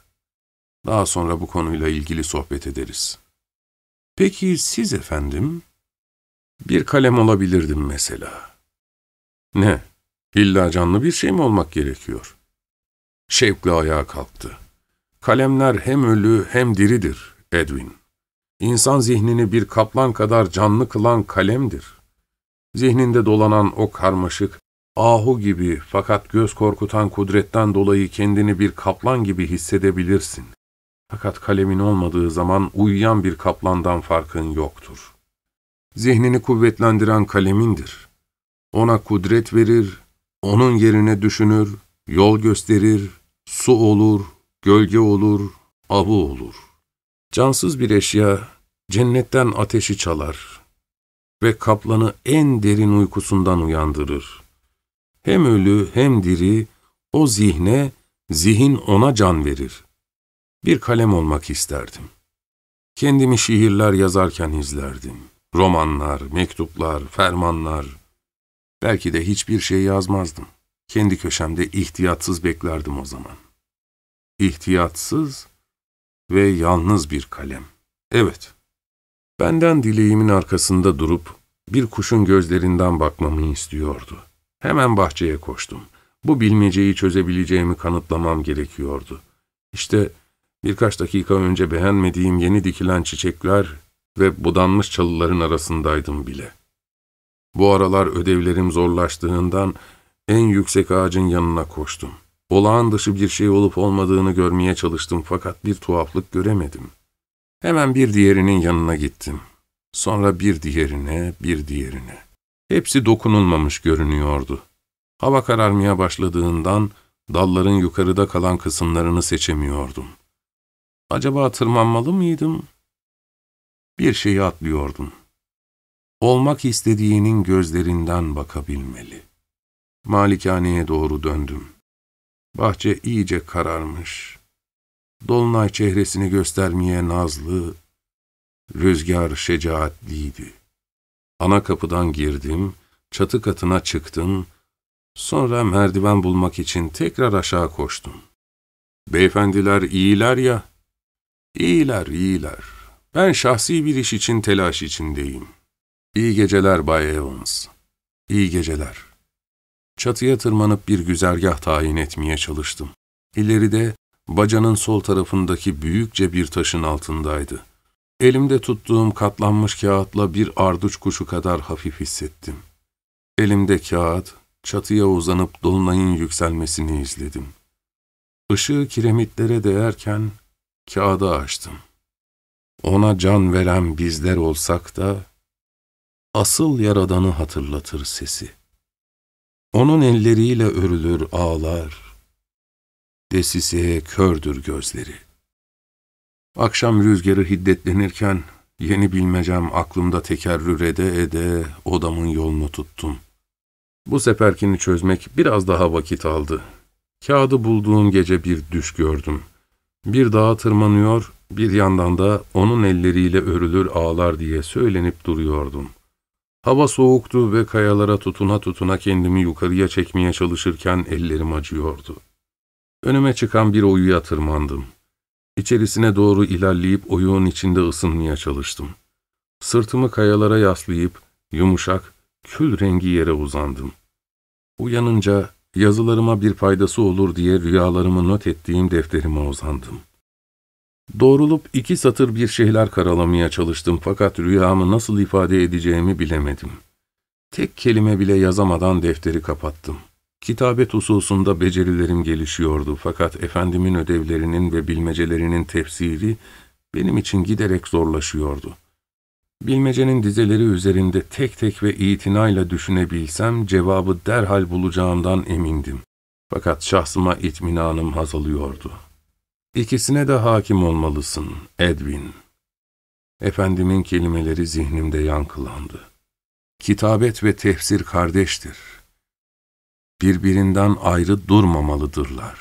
Daha sonra bu konuyla ilgili sohbet ederiz. Peki siz efendim? Bir kalem olabilirdim mesela. Ne? İlla canlı bir şey mi olmak gerekiyor? Şevkle ayağa kalktı. Kalemler hem ölü hem diridir, Edwin. İnsan zihnini bir kaplan kadar canlı kılan kalemdir. Zihninde dolanan o karmaşık, ahu gibi fakat göz korkutan kudretten dolayı kendini bir kaplan gibi hissedebilirsin. Fakat kalemin olmadığı zaman uyuyan bir kaplandan farkın yoktur. Zihnini kuvvetlendiren kalemindir. Ona kudret verir, onun yerine düşünür, yol gösterir, su olur, gölge olur, avı olur. Cansız bir eşya cennetten ateşi çalar ve kaplanı en derin uykusundan uyandırır. Hem ölü hem diri o zihne, zihin ona can verir. Bir kalem olmak isterdim. Kendimi şiirler yazarken izlerdim. Romanlar, mektuplar, fermanlar. Belki de hiçbir şey yazmazdım. Kendi köşemde ihtiyatsız beklerdim o zaman. İhtiyatsız ve yalnız bir kalem. Evet, benden dileğimin arkasında durup bir kuşun gözlerinden bakmamı istiyordu. Hemen bahçeye koştum. Bu bilmeceyi çözebileceğimi kanıtlamam gerekiyordu. İşte birkaç dakika önce beğenmediğim yeni dikilen çiçekler ve budanmış çalıların arasındaydım bile. Bu aralar ödevlerim zorlaştığından en yüksek ağacın yanına koştum. Olağan dışı bir şey olup olmadığını görmeye çalıştım fakat bir tuhaflık göremedim. Hemen bir diğerinin yanına gittim. Sonra bir diğerine, bir diğerine. Hepsi dokunulmamış görünüyordu. Hava kararmaya başladığından dalların yukarıda kalan kısımlarını seçemiyordum. Acaba tırmanmalı mıydım? Bir şeyi atlıyordum. Olmak istediğinin gözlerinden bakabilmeli. Malikaneye doğru döndüm. Bahçe iyice kararmış. Dolunay çehresini göstermeye nazlı, rüzgar şecaatliydi. Ana kapıdan girdim, çatı katına çıktım, sonra merdiven bulmak için tekrar aşağı koştum. Beyefendiler iyiler ya, iyiler, iyiler. Ben şahsi bir iş için telaş içindeyim. İyi geceler Bay Evans. İyi geceler. Çatıya tırmanıp bir güzergah tayin etmeye çalıştım. İleride bacanın sol tarafındaki büyükçe bir taşın altındaydı. Elimde tuttuğum katlanmış kağıtla bir arduç kuşu kadar hafif hissettim. Elimde kağıt, çatıya uzanıp dolunayın yükselmesini izledim. Işığı kiremitlere değerken kağıdı açtım. Ona can veren bizler olsak da asıl yaradanı hatırlatır sesi. Onun elleriyle örülür ağlar, desiseye kördür gözleri. Akşam rüzgarı hiddetlenirken, yeni bilmecem aklımda tekerrür ede ede odamın yolunu tuttum. Bu seferkini çözmek biraz daha vakit aldı. Kağıdı bulduğum gece bir düş gördüm. Bir dağa tırmanıyor, bir yandan da onun elleriyle örülür ağlar diye söylenip duruyordum. Hava soğuktu ve kayalara tutuna tutuna kendimi yukarıya çekmeye çalışırken ellerim acıyordu. Önüme çıkan bir oyuya tırmandım. İçerisine doğru ilerleyip oyuğun içinde ısınmaya çalıştım. Sırtımı kayalara yaslayıp yumuşak, kül rengi yere uzandım. Uyanınca yazılarıma bir faydası olur diye rüyalarımı not ettiğim defterime uzandım. Doğrulup iki satır bir şeyler karalamaya çalıştım fakat rüyamı nasıl ifade edeceğimi bilemedim. Tek kelime bile yazamadan defteri kapattım. Kitabet hususunda becerilerim gelişiyordu fakat efendimin ödevlerinin ve bilmecelerinin tefsiri benim için giderek zorlaşıyordu. Bilmecenin dizeleri üzerinde tek tek ve itinayla düşünebilsem cevabı derhal bulacağımdan emindim. Fakat şahsıma itminanım azalıyordu. İkisine de hakim olmalısın, Edwin. Efendimin kelimeleri zihnimde yankılandı. Kitabet ve tefsir kardeştir. Birbirinden ayrı durmamalıdırlar.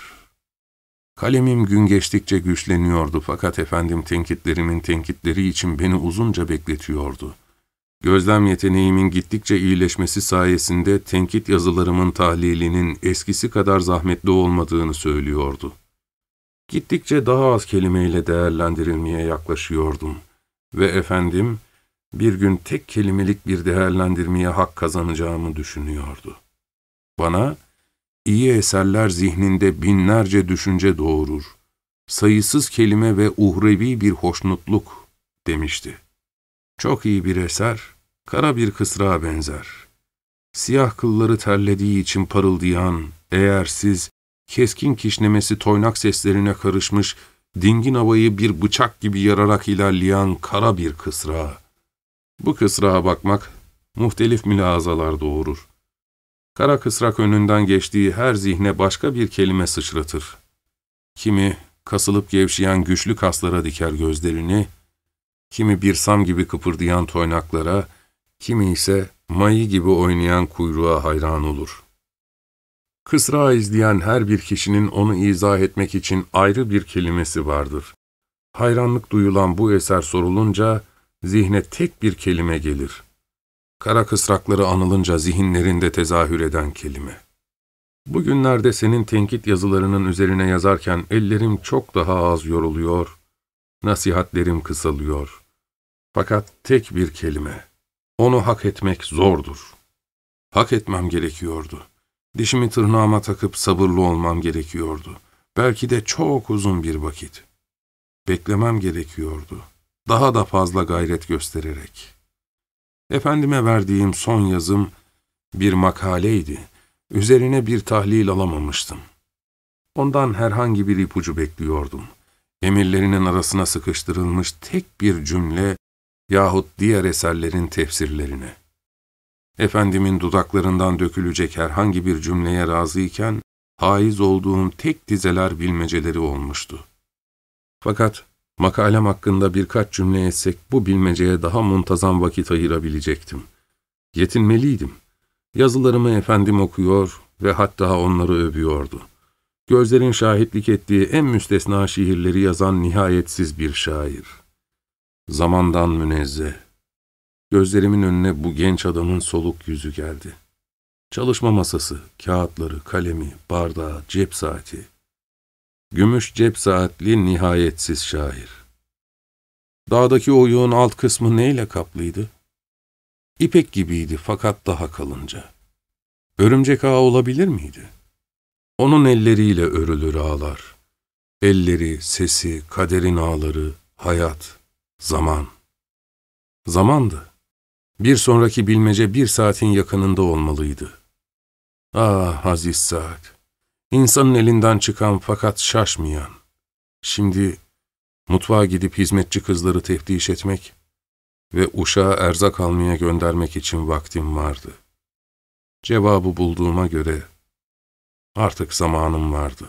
Kalemim gün geçtikçe güçleniyordu fakat efendim tenkitlerimin tenkitleri için beni uzunca bekletiyordu. Gözlem yeteneğimin gittikçe iyileşmesi sayesinde tenkit yazılarımın tahlilinin eskisi kadar zahmetli olmadığını söylüyordu. Gittikçe daha az kelimeyle değerlendirilmeye yaklaşıyordum ve efendim bir gün tek kelimelik bir değerlendirmeye hak kazanacağımı düşünüyordu. Bana, iyi eserler zihninde binlerce düşünce doğurur, sayısız kelime ve uhrevi bir hoşnutluk demişti. Çok iyi bir eser, kara bir kısrağa benzer. Siyah kılları terlediği için parıldayan, eğer siz keskin kişnemesi toynak seslerine karışmış, dingin havayı bir bıçak gibi yararak ilerleyen kara bir kısra. Bu kısrağa bakmak, muhtelif mülazalar doğurur. Kara kısrak önünden geçtiği her zihne başka bir kelime sıçratır. Kimi, kasılıp gevşeyen güçlü kaslara diker gözlerini, kimi bir sam gibi kıpırdayan toynaklara, kimi ise mayı gibi oynayan kuyruğa hayran olur.'' Kısra izleyen her bir kişinin onu izah etmek için ayrı bir kelimesi vardır. Hayranlık duyulan bu eser sorulunca zihne tek bir kelime gelir. Kara kısrakları anılınca zihinlerinde tezahür eden kelime. Bugünlerde senin tenkit yazılarının üzerine yazarken ellerim çok daha az yoruluyor, nasihatlerim kısalıyor. Fakat tek bir kelime, onu hak etmek zordur. Hak etmem gerekiyordu.'' Dişimi tırnağıma takıp sabırlı olmam gerekiyordu. Belki de çok uzun bir vakit. Beklemem gerekiyordu. Daha da fazla gayret göstererek. Efendime verdiğim son yazım bir makaleydi. Üzerine bir tahlil alamamıştım. Ondan herhangi bir ipucu bekliyordum. Emirlerinin arasına sıkıştırılmış tek bir cümle yahut diğer eserlerin tefsirlerine. Efendimin dudaklarından dökülecek herhangi bir cümleye razıyken, haiz olduğum tek dizeler bilmeceleri olmuştu. Fakat makalem hakkında birkaç cümle etsek bu bilmeceye daha muntazam vakit ayırabilecektim. Yetinmeliydim. Yazılarımı efendim okuyor ve hatta onları övüyordu. Gözlerin şahitlik ettiği en müstesna şiirleri yazan nihayetsiz bir şair. Zamandan münezzeh, Gözlerimin önüne bu genç adamın soluk yüzü geldi. Çalışma masası, kağıtları, kalemi, bardağı, cep saati. Gümüş cep saatli nihayetsiz şair. Dağdaki oyuğun alt kısmı neyle kaplıydı? İpek gibiydi fakat daha kalınca. Örümcek ağı olabilir miydi? Onun elleriyle örülür ağlar. Elleri, sesi, kaderin ağları, hayat, zaman. Zamandı. Bir sonraki bilmece bir saatin yakınında olmalıydı. Ah aziz saat, insanın elinden çıkan fakat şaşmayan. Şimdi mutfağa gidip hizmetçi kızları teftiş etmek, ve uşağı erzak almaya göndermek için vaktim vardı. Cevabı bulduğuma göre artık zamanım vardı.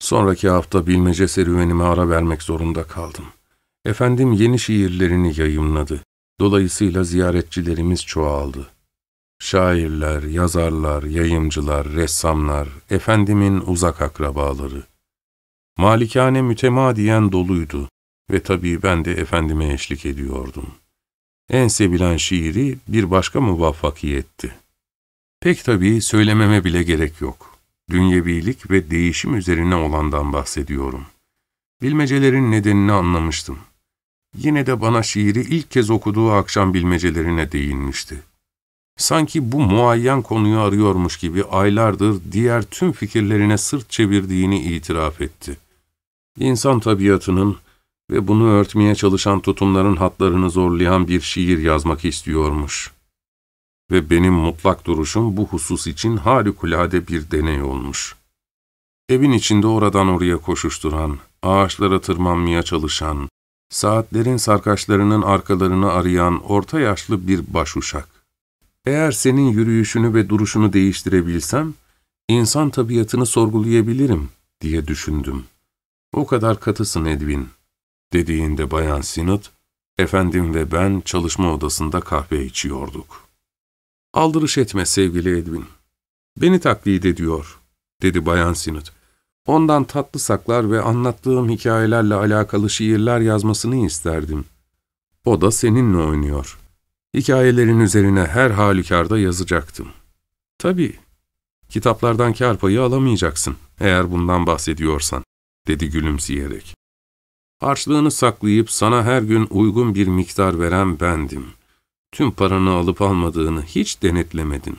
Sonraki hafta bilmece serüvenime ara vermek zorunda kaldım. Efendim yeni şiirlerini yayımladı. Dolayısıyla ziyaretçilerimiz çoğaldı. Şairler, yazarlar, yayımcılar, ressamlar, efendimin uzak akrabaları. Malikane mütemadiyen doluydu ve tabii ben de efendime eşlik ediyordum. En sevilen şiiri bir başka muvaffakiyetti. Pek tabii söylememe bile gerek yok. Dünyevilik ve değişim üzerine olandan bahsediyorum. Bilmecelerin nedenini anlamıştım. Yine de bana şiiri ilk kez okuduğu akşam bilmecelerine değinmişti. Sanki bu muayyen konuyu arıyormuş gibi aylardır diğer tüm fikirlerine sırt çevirdiğini itiraf etti. İnsan tabiatının ve bunu örtmeye çalışan tutumların hatlarını zorlayan bir şiir yazmak istiyormuş. Ve benim mutlak duruşum bu husus için harikulade bir deney olmuş. Evin içinde oradan oraya koşuşturan, ağaçlara tırmanmaya çalışan, saatlerin sarkaçlarının arkalarını arayan orta yaşlı bir başuşak. Eğer senin yürüyüşünü ve duruşunu değiştirebilsem, insan tabiatını sorgulayabilirim diye düşündüm. O kadar katısın Edwin, dediğinde Bayan Sinat, efendim ve ben çalışma odasında kahve içiyorduk. Aldırış etme sevgili Edwin. Beni taklit ediyor, dedi Bayan Sinat. Ondan tatlı saklar ve anlattığım hikayelerle alakalı şiirler yazmasını isterdim. O da seninle oynuyor. Hikayelerin üzerine her halükarda yazacaktım. Tabii, kitaplardan kar payı alamayacaksın eğer bundan bahsediyorsan, dedi gülümseyerek. Harçlığını saklayıp sana her gün uygun bir miktar veren bendim. Tüm paranı alıp almadığını hiç denetlemedin.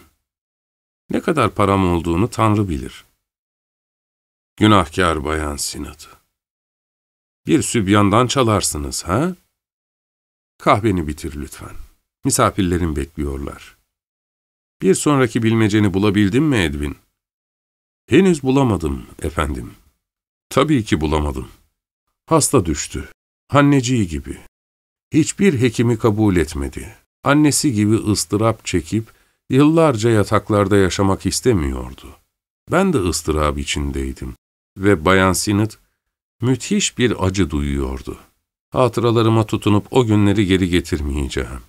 Ne kadar param olduğunu Tanrı bilir. Günahkar bayan Sinat. Bir sübyandan çalarsınız, ha? Kahveni bitir lütfen. Misafirlerim bekliyorlar. Bir sonraki bilmeceni bulabildin mi Edwin? Henüz bulamadım, efendim. Tabii ki bulamadım. Hasta düştü. Anneciği gibi. Hiçbir hekimi kabul etmedi. Annesi gibi ıstırap çekip yıllarca yataklarda yaşamak istemiyordu. Ben de ıstırap içindeydim ve Bayan Sinnet müthiş bir acı duyuyordu. Hatıralarıma tutunup o günleri geri getirmeyeceğim.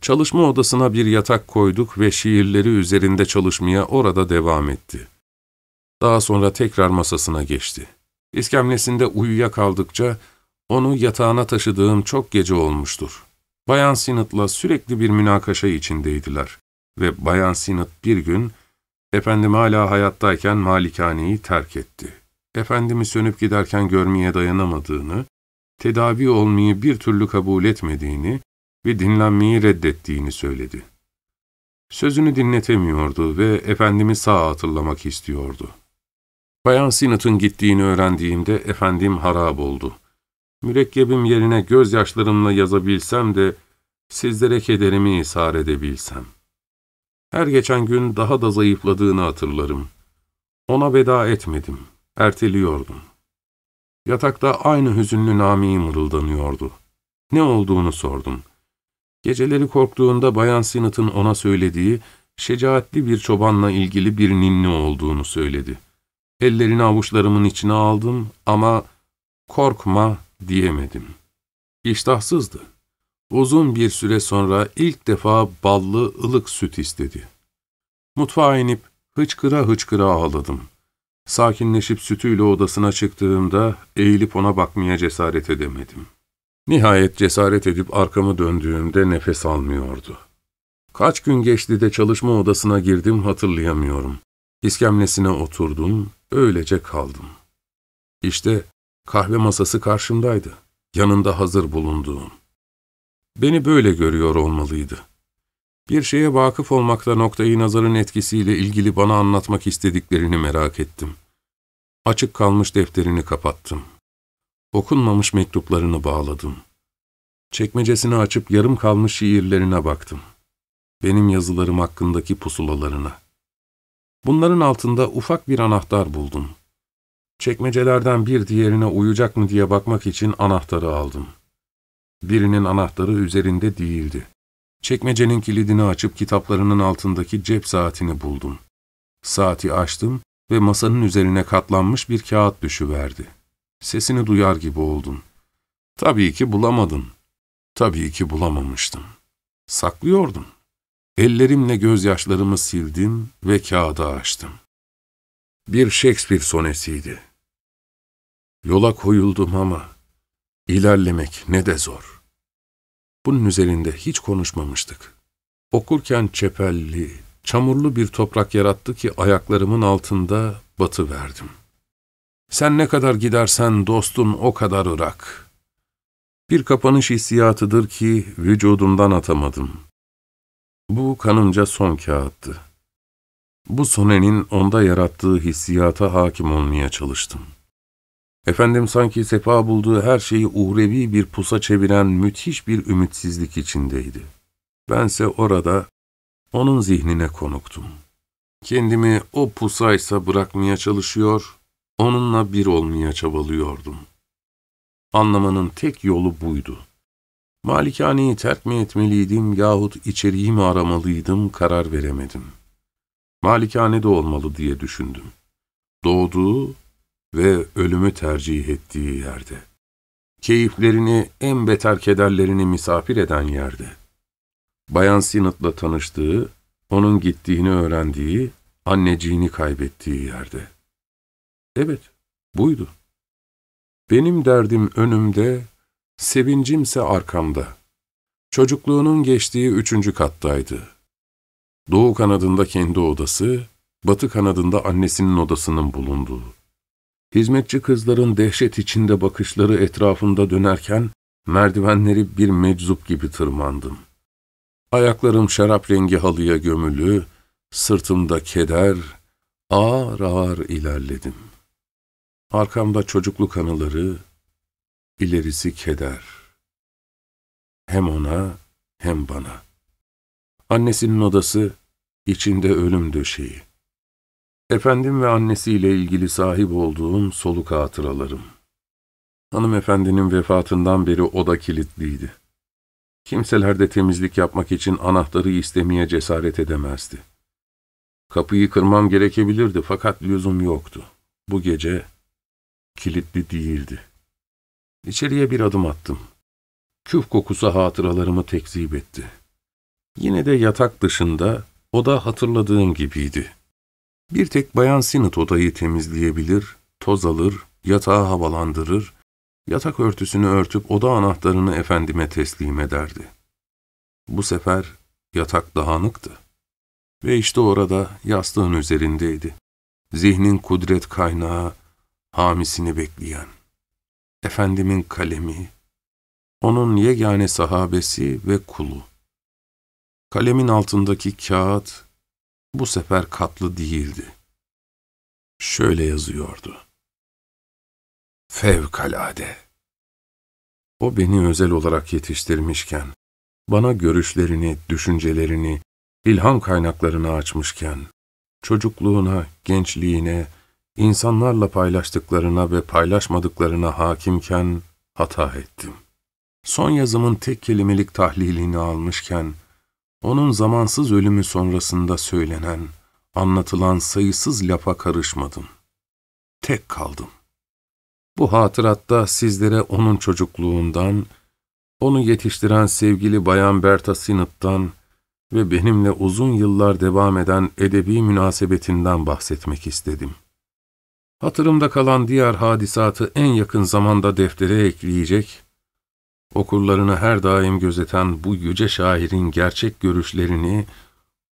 Çalışma odasına bir yatak koyduk ve şiirleri üzerinde çalışmaya orada devam etti. Daha sonra tekrar masasına geçti. İskemlesinde uyuyakaldıkça onu yatağına taşıdığım çok gece olmuştur. Bayan Sinat'la sürekli bir münakaşa içindeydiler ve Bayan Sinat bir gün, efendim hala hayattayken malikaneyi terk etti. Efendimi sönüp giderken görmeye dayanamadığını, tedavi olmayı bir türlü kabul etmediğini ve dinlenmeyi reddettiğini söyledi. Sözünü dinletemiyordu ve efendimi sağ hatırlamak istiyordu. Bayan Sinat'ın gittiğini öğrendiğimde efendim harap oldu. Mürekkebim yerine gözyaşlarımla yazabilsem de sizlere kederimi ishar edebilsem. Her geçen gün daha da zayıfladığını hatırlarım. Ona veda etmedim, erteliyordum. Yatakta aynı hüzünlü namiyi mırıldanıyordu. Ne olduğunu sordum. Geceleri korktuğunda Bayan Sinat'ın ona söylediği, şecaatli bir çobanla ilgili bir ninni olduğunu söyledi. Ellerini avuçlarımın içine aldım ama korkma diyemedim. İştahsızdı. Uzun bir süre sonra ilk defa ballı ılık süt istedi. Mutfağa inip hıçkıra hıçkıra ağladım. Sakinleşip sütüyle odasına çıktığımda eğilip ona bakmaya cesaret edemedim. Nihayet cesaret edip arkamı döndüğümde nefes almıyordu. Kaç gün geçti de çalışma odasına girdim hatırlayamıyorum. İskemlesine oturdum, öylece kaldım. İşte kahve masası karşımdaydı, yanında hazır bulunduğum. Beni böyle görüyor olmalıydı. Bir şeye vakıf olmakta noktayı nazarın etkisiyle ilgili bana anlatmak istediklerini merak ettim. Açık kalmış defterini kapattım. Okunmamış mektuplarını bağladım. Çekmecesini açıp yarım kalmış şiirlerine baktım. Benim yazılarım hakkındaki pusulalarına. Bunların altında ufak bir anahtar buldum. Çekmecelerden bir diğerine uyacak mı diye bakmak için anahtarı aldım. Birinin anahtarı üzerinde değildi. Çekmecenin kilidini açıp kitaplarının altındaki cep saatini buldum. Saati açtım ve masanın üzerine katlanmış bir kağıt düşüverdi. Sesini duyar gibi oldum. Tabii ki bulamadın. Tabii ki bulamamıştım. Saklıyordum. Ellerimle gözyaşlarımı sildim ve kağıdı açtım. Bir Shakespeare sonesiydi. Yola koyuldum ama ilerlemek ne de zor. Bunun üzerinde hiç konuşmamıştık. Okurken çepelli, çamurlu bir toprak yarattı ki ayaklarımın altında batı verdim. Sen ne kadar gidersen dostun o kadar ırak. Bir kapanış hissiyatıdır ki vücudumdan atamadım. Bu kanımca son kağıttı. Bu sonenin onda yarattığı hissiyata hakim olmaya çalıştım. Efendim sanki sefa bulduğu her şeyi uhrevi bir pusa çeviren müthiş bir ümitsizlik içindeydi. Bense orada onun zihnine konuktum. Kendimi o pusaysa bırakmaya çalışıyor, onunla bir olmaya çabalıyordum. Anlamanın tek yolu buydu. Malikaneyi terk mi etmeliydim yahut içeriği mi aramalıydım karar veremedim. Malikanede olmalı diye düşündüm. Doğduğu ve ölümü tercih ettiği yerde. Keyiflerini, en beter kederlerini misafir eden yerde. Bayan Sinat'la tanıştığı, onun gittiğini öğrendiği, anneciğini kaybettiği yerde. Evet, buydu. Benim derdim önümde, sevincimse arkamda. Çocukluğunun geçtiği üçüncü kattaydı. Doğu kanadında kendi odası, batı kanadında annesinin odasının bulunduğu. Hizmetçi kızların dehşet içinde bakışları etrafında dönerken, merdivenleri bir meczup gibi tırmandım. Ayaklarım şarap rengi halıya gömülü, sırtımda keder, ağır ağır ilerledim. Arkamda çocukluk anıları, ilerisi keder. Hem ona hem bana. Annesinin odası, içinde ölüm döşeği. Efendim ve annesiyle ilgili sahip olduğum soluk hatıralarım. Hanımefendinin vefatından beri oda kilitliydi. Kimseler de temizlik yapmak için anahtarı istemeye cesaret edemezdi. Kapıyı kırmam gerekebilirdi fakat lüzum yoktu. Bu gece kilitli değildi. İçeriye bir adım attım. Küf kokusu hatıralarımı tekzip etti. Yine de yatak dışında oda hatırladığım gibiydi. Bir tek Bayan Sinit odayı temizleyebilir, toz alır, yatağı havalandırır, yatak örtüsünü örtüp oda anahtarını efendime teslim ederdi. Bu sefer yatak dağınıktı. Ve işte orada yastığın üzerindeydi. Zihnin kudret kaynağı, hamisini bekleyen. Efendimin kalemi, onun yegane sahabesi ve kulu. Kalemin altındaki kağıt bu sefer katlı değildi. Şöyle yazıyordu. Fevkalade. O beni özel olarak yetiştirmişken, bana görüşlerini, düşüncelerini, ilham kaynaklarını açmışken, çocukluğuna, gençliğine, insanlarla paylaştıklarına ve paylaşmadıklarına hakimken hata ettim. Son yazımın tek kelimelik tahlilini almışken, onun zamansız ölümü sonrasında söylenen, anlatılan sayısız lafa karışmadım. Tek kaldım. Bu hatıratta sizlere onun çocukluğundan, onu yetiştiren sevgili Bayan Berta Sinat'tan ve benimle uzun yıllar devam eden edebi münasebetinden bahsetmek istedim. Hatırımda kalan diğer hadisatı en yakın zamanda deftere ekleyecek okurlarını her daim gözeten bu yüce şairin gerçek görüşlerini,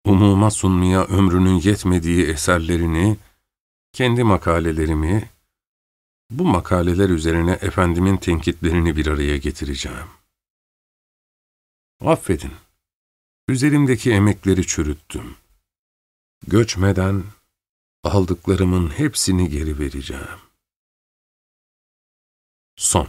umuma sunmaya ömrünün yetmediği eserlerini, kendi makalelerimi, bu makaleler üzerine efendimin tenkitlerini bir araya getireceğim. Affedin, üzerimdeki emekleri çürüttüm. Göçmeden aldıklarımın hepsini geri vereceğim. Son